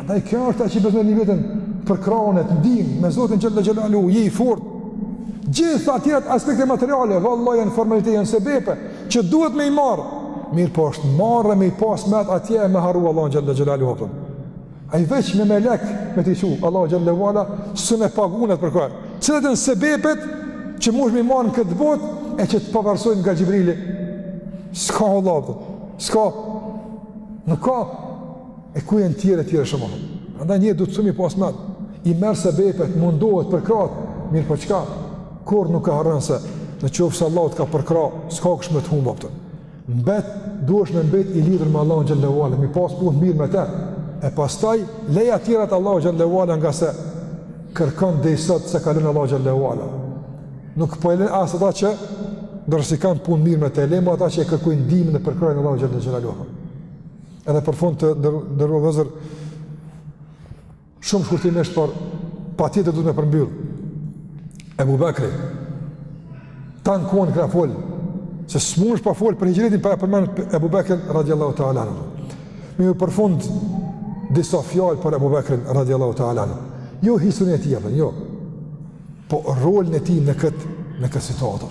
Andaj kjo është ajo që bën me ni veten përkrahun e ndin me Zotin Xhella Xhelalu, je i fortë. Gjithë ato tjerat aspekte materiale, vallahi janë formalitete, janë sebepe që duhet me i marr. Mirëpo është marre me i pas mentë atje e me harru Allahun Xhella Xhelalu hapën. Ai veç me melek me t'i çu, Allahu Xhella ve Ala, së në pagunat përkrah. Cilat janë sebepet që mund me i marrë në këtë botë e që të pavarësojnë nga Xhibrili. S'ka Allah, s'ka, nuk ka, E ku janë tjerë e tjerë shumë? Andaj njeri duhet sumi pas me, i merr sebepet, mundohet, përkrahet, mirëpo çka, kurrë nuk ka harru se, në qoftë se Allahu të ka përkrah, s'ka kush me të humb apet. Mbet, duhesh me mbet i lidhur me Allahun xhelle ve ala, me i pas punët mirë me te, e pastaj, leja tjerat Allahut xhelle ve ala ngase, kërkon deri sot s'e ka lën Allahu xhelle ve ala. Nuk po e lën as ata që, ndoshta s'i kanë punët mirë me te, le ma ata që e kërkojnë ndihmën dhe përkrahjen e Allahut xhelle ve ala. Edhe për fund të nderuar vëllezër, shumë shkurtimisht, por patjetër duhet me përmbyll. Ebu Bekri, tanë kohën kena folë, se s'mundesh pa folë për hixhretin, pa e përmend Ebu Bekrin radiallahu ta'ala anhu. Me i përfundu disa fjalë për Ebu Bekrin radiallahu ta'ala anhu. Jo historinë e tij, jo. Po rolin e tij në këtë, në këtë situatë.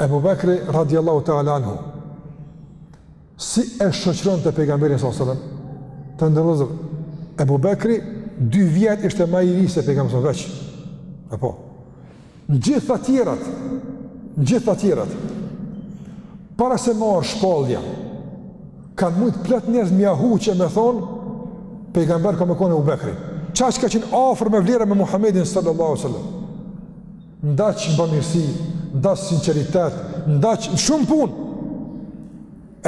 Ebu Bekri radiallahu ta'ala anhu, si e shoqëron te pejgamberin s.a.s. Të nderuar vëllezër, Ebu Bekri, dy vjet ishte ma i ri se pejgamberi s.a.s. veç. Apo, në gjithë të tjerat, në gjithë të tjerat, para se me ardh shpallja, kanë mujtë plot njerëz me ia huq, me thonë, pejgamber ka me kone Ebu Bekri. Qaq ka qenë afër me vlera me Muhammedin s.a.s. Ndaq bamirësi, ndaq sinqeritet, ndaq shumë punë.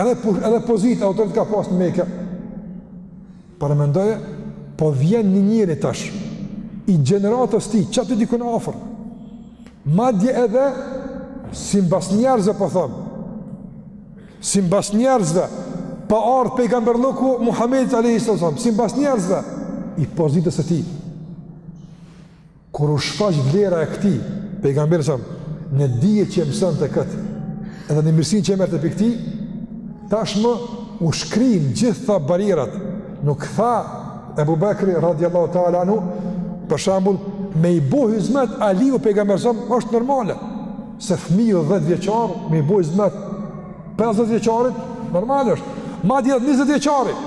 Edhe po edhe pozitë autoritet ka pas në Mekë. Paramendoje, po vjen një njeri tash i gjeneratës tij, që aty dikun afër, madje edhe, simbas njerëzve po thom, simbas njerëzve, pa ardhë pejgamberllëku Muhammedit alejhi selam, simbas njerëzve, i pozitës së tij, Kur u shfaq vlera e këtij pejgamberi a.s. në dije që mësonte te ky, edhe në mirësinë që merrte prej tij, tashmë u shkrin gjitha barierat. Nuk tha Ebu Bekri radiallahu ta'ala anhu, për shambull, me i bo hizmet Aliu pejgamberit a.s. është normale, se fëmiju 10 vjeçar, me i bo hizmet 50 vjeçarit, normal është, madje 20 vjeçarit,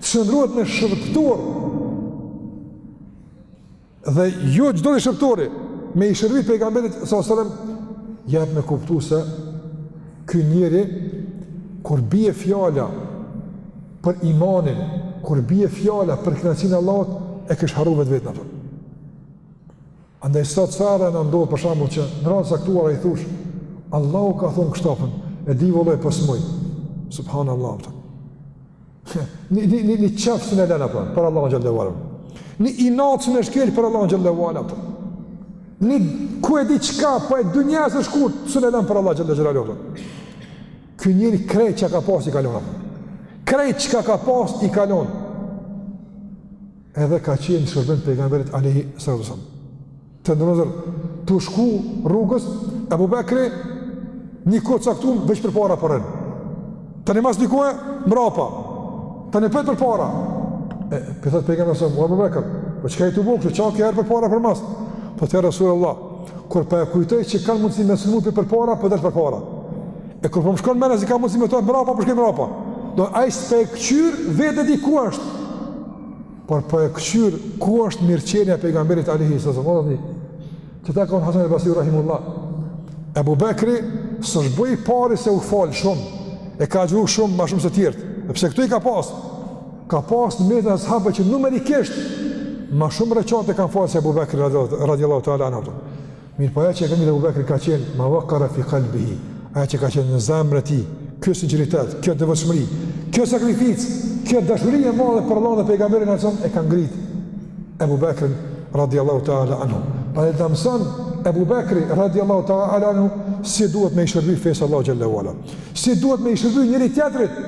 Të shëndrrohet në shërbëtor dhe jo çdo shërbëtori me i shërby pejgamberit sallallahu alajhi wasallam jep me kuptu se ky njeri kur bie fjala për imanin, kur bie fjala për kënaqësinë e Allahut, e kish harruar vetveten atë. Andaj sot çfarë na ndodh për shembull që në rast caktuar i thush, Allahu ka thonë kështu a po e di vallahi po s'muj. Subhanallahu. Një një një një qejf s'e lam për Allahun xhallahu ala. Një inat s'un e shkel për Allahun xhallahu ala. Një ku e di çka prej dunjasë shkurt s'un e lam për Allahun xhallahu ala. Ky njeri krejt çka ka pas i kalon. Krejt çka ka pas i kalon. Edhe ka qenë n'shërbim pejgamberit alayhi sallam. Të nderuar, tu shku rrugës, Ebu Bekri, një kohë caktume, veç përpara po rren. Tani mas një kohe, mrapa, tani apet përpara. E, po i thotë pejgamberi a.s., Ebu Bekër, po që ka i të bukë, herë përpara herë mas? Po thotë Resulullah, kur po e kujtoj që kanë mundësi me t'msy përpara, po dal përpara. E kur për po më shkon menja, se ka mundësi me të mrapa, po shkoj mrapa. Do, ai s'pe këqyr veten e tij ku është. Por po e këqyr ku është mirëqenia e pejgamberit alayhi sallallahu alaihi wasallam. Ç'ka tha Hasan al-Basri rahimehullah. Abu Bakri s'osht bo i pari se u fal shumë. E ka agjëru shumë më shumë se të tjerë. Edhe pse këto i ka pas. Ka pas në mes ashabëve që numerikisht më shumë rekate kanë falë se Abu Bakri radhiyallahu ta'ala anhu. Mirëpo aja që e ka ngrit Ebu Bekrin ka qenë ma vekara fi kalbihi, aja që ka qenë në zemrën e tij, kjo sinqeritet, kjo devotshmëri, kjo sakrificë, kjo dashuri e madhe për Allahun dhe pejgamberin a.s. e ka ngrit Ebu Bekrin radiallahu ta'ala anhu. Pra na mëson Ebu Bekri radiallahu ta'ala anhu si duhet me i shërby fesë Allahut xhelle ue ala. Si duhet me i shërby njëri-tjetrit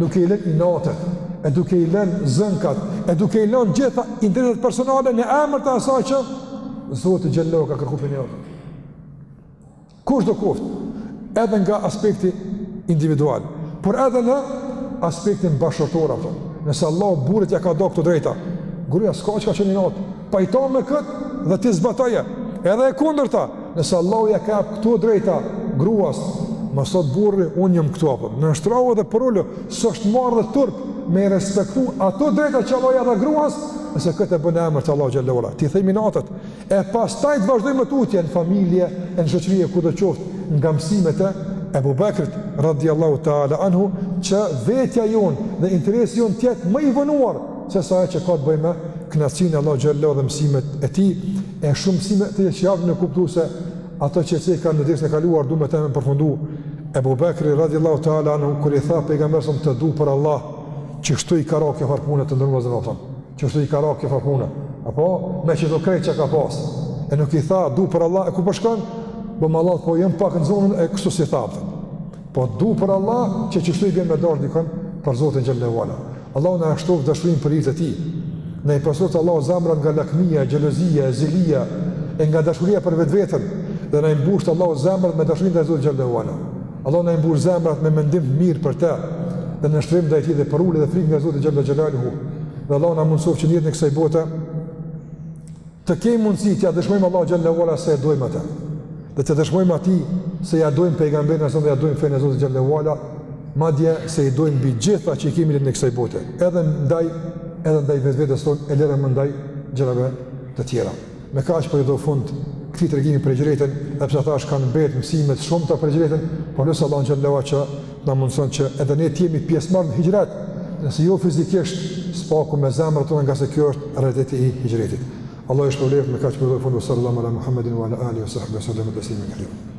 duke i lën inatet, e duke i lën zënkat, e duke i lën gjitha interesat personale në emër të asaj që Zoti xhelle ka kërku prej neve. Kush do koftë, edhe nga aspekti individual, por edhe në aspektin bashkëshortor, apo. Nëse Allahu burrit ja ka dhon këto drejta, gruja s'ka çka çon inat, pajton me këtë dhe t'i zbatojë, edhe e kundërta, nëse Allahu ja ka jap këto drejta gruas, mos t'thot burri, unë jam këtu, apo. Nënshtrohu edhe përulu, S'është marrë dhe turp me i respektu ato drejta që Allah ja dha gruas, nëse këtë e bën në emër të Allahu xhallahu ala. Ti themi inatet e pastaj të vazhdojmë më tutje në familje, në shoqëri e kudo qoftë nga mësimet e Ebu Bekrit radhiyallahu taala anhu që vetja jonë dhe interesi jonë të jetë më i vonuar se sa ajo që ka të bëjë me kënaqësinë e Allahu xhallahu dhe mësimet e tij e shumë mësime që janë të kuptueshme Ato që ceka në dersin e kaluar du me këtë me përfundu Ebu Bekri radiallahu ta'ala anhu kur i tha pejgamberit a.s. të du për Allah qeshtu i ka ra kjo far pune të nderuar vëllezër qeshtu i ka ra kjo far pune apo me ja dhon krejt çka ka pas e nuk i tha du për Allah e ku po shkon po vallah po jam pak në zonën e kështu s'i tha po du për Allah që qeshtu i bjen me dashtë dikën për Zotin xhelle ve ala Allahu na e shtoftë dashurinë për hir të Tij. Na i pastroftë Allahu zemrat nga lakmia, xhelozia, zilia e nga dashuria për vetveten dhe na i mbushtë Allahu zemrat me dashurinë ndaj Zotit xhelle ve ala. Allahu na i mbushtë zemrat me mendim të mirë për të dhe nënshtrim ndaj Tij dhe përulje dhe frikë nga Zoti xhelle xhelaluhu. Dhe Allahu na mundësoftë që në jetën e kësaj bote Të kemi mundësi t'ia dëshmojmë Allahut xhelle ve ala se e dojmë atë. Dhe t'ia dëshmojmë atij se ja dojmë pejgamberin a.s. dhe ja dojmë fenë e Zotit xhelle ve ala, madje se i dojmë mbi gjitha që i kemi në kësaj bote, edhe ndaj edhe ndaj vetvetes tonë e lëre më ndaj gjërave të tjera. Me kaq po i jap fund këtij tregimi për hixhretin, edhe pse thash kanë mbetë mësime të shumta për hixhretin, por e lus Allahun xhelle ve ala T'na mundëson që edhe ne të jemi pjesëmarrës në hixhret, nëse jo fizikisht, së paku me zemrat tona, ngase kjo është realiteti i hixhretit. Allahu ju shpërbleftë me kaq po përfundoj sallallahu ala Muhammedin wa ala alihi wa sahbihi wa sallame tesliman e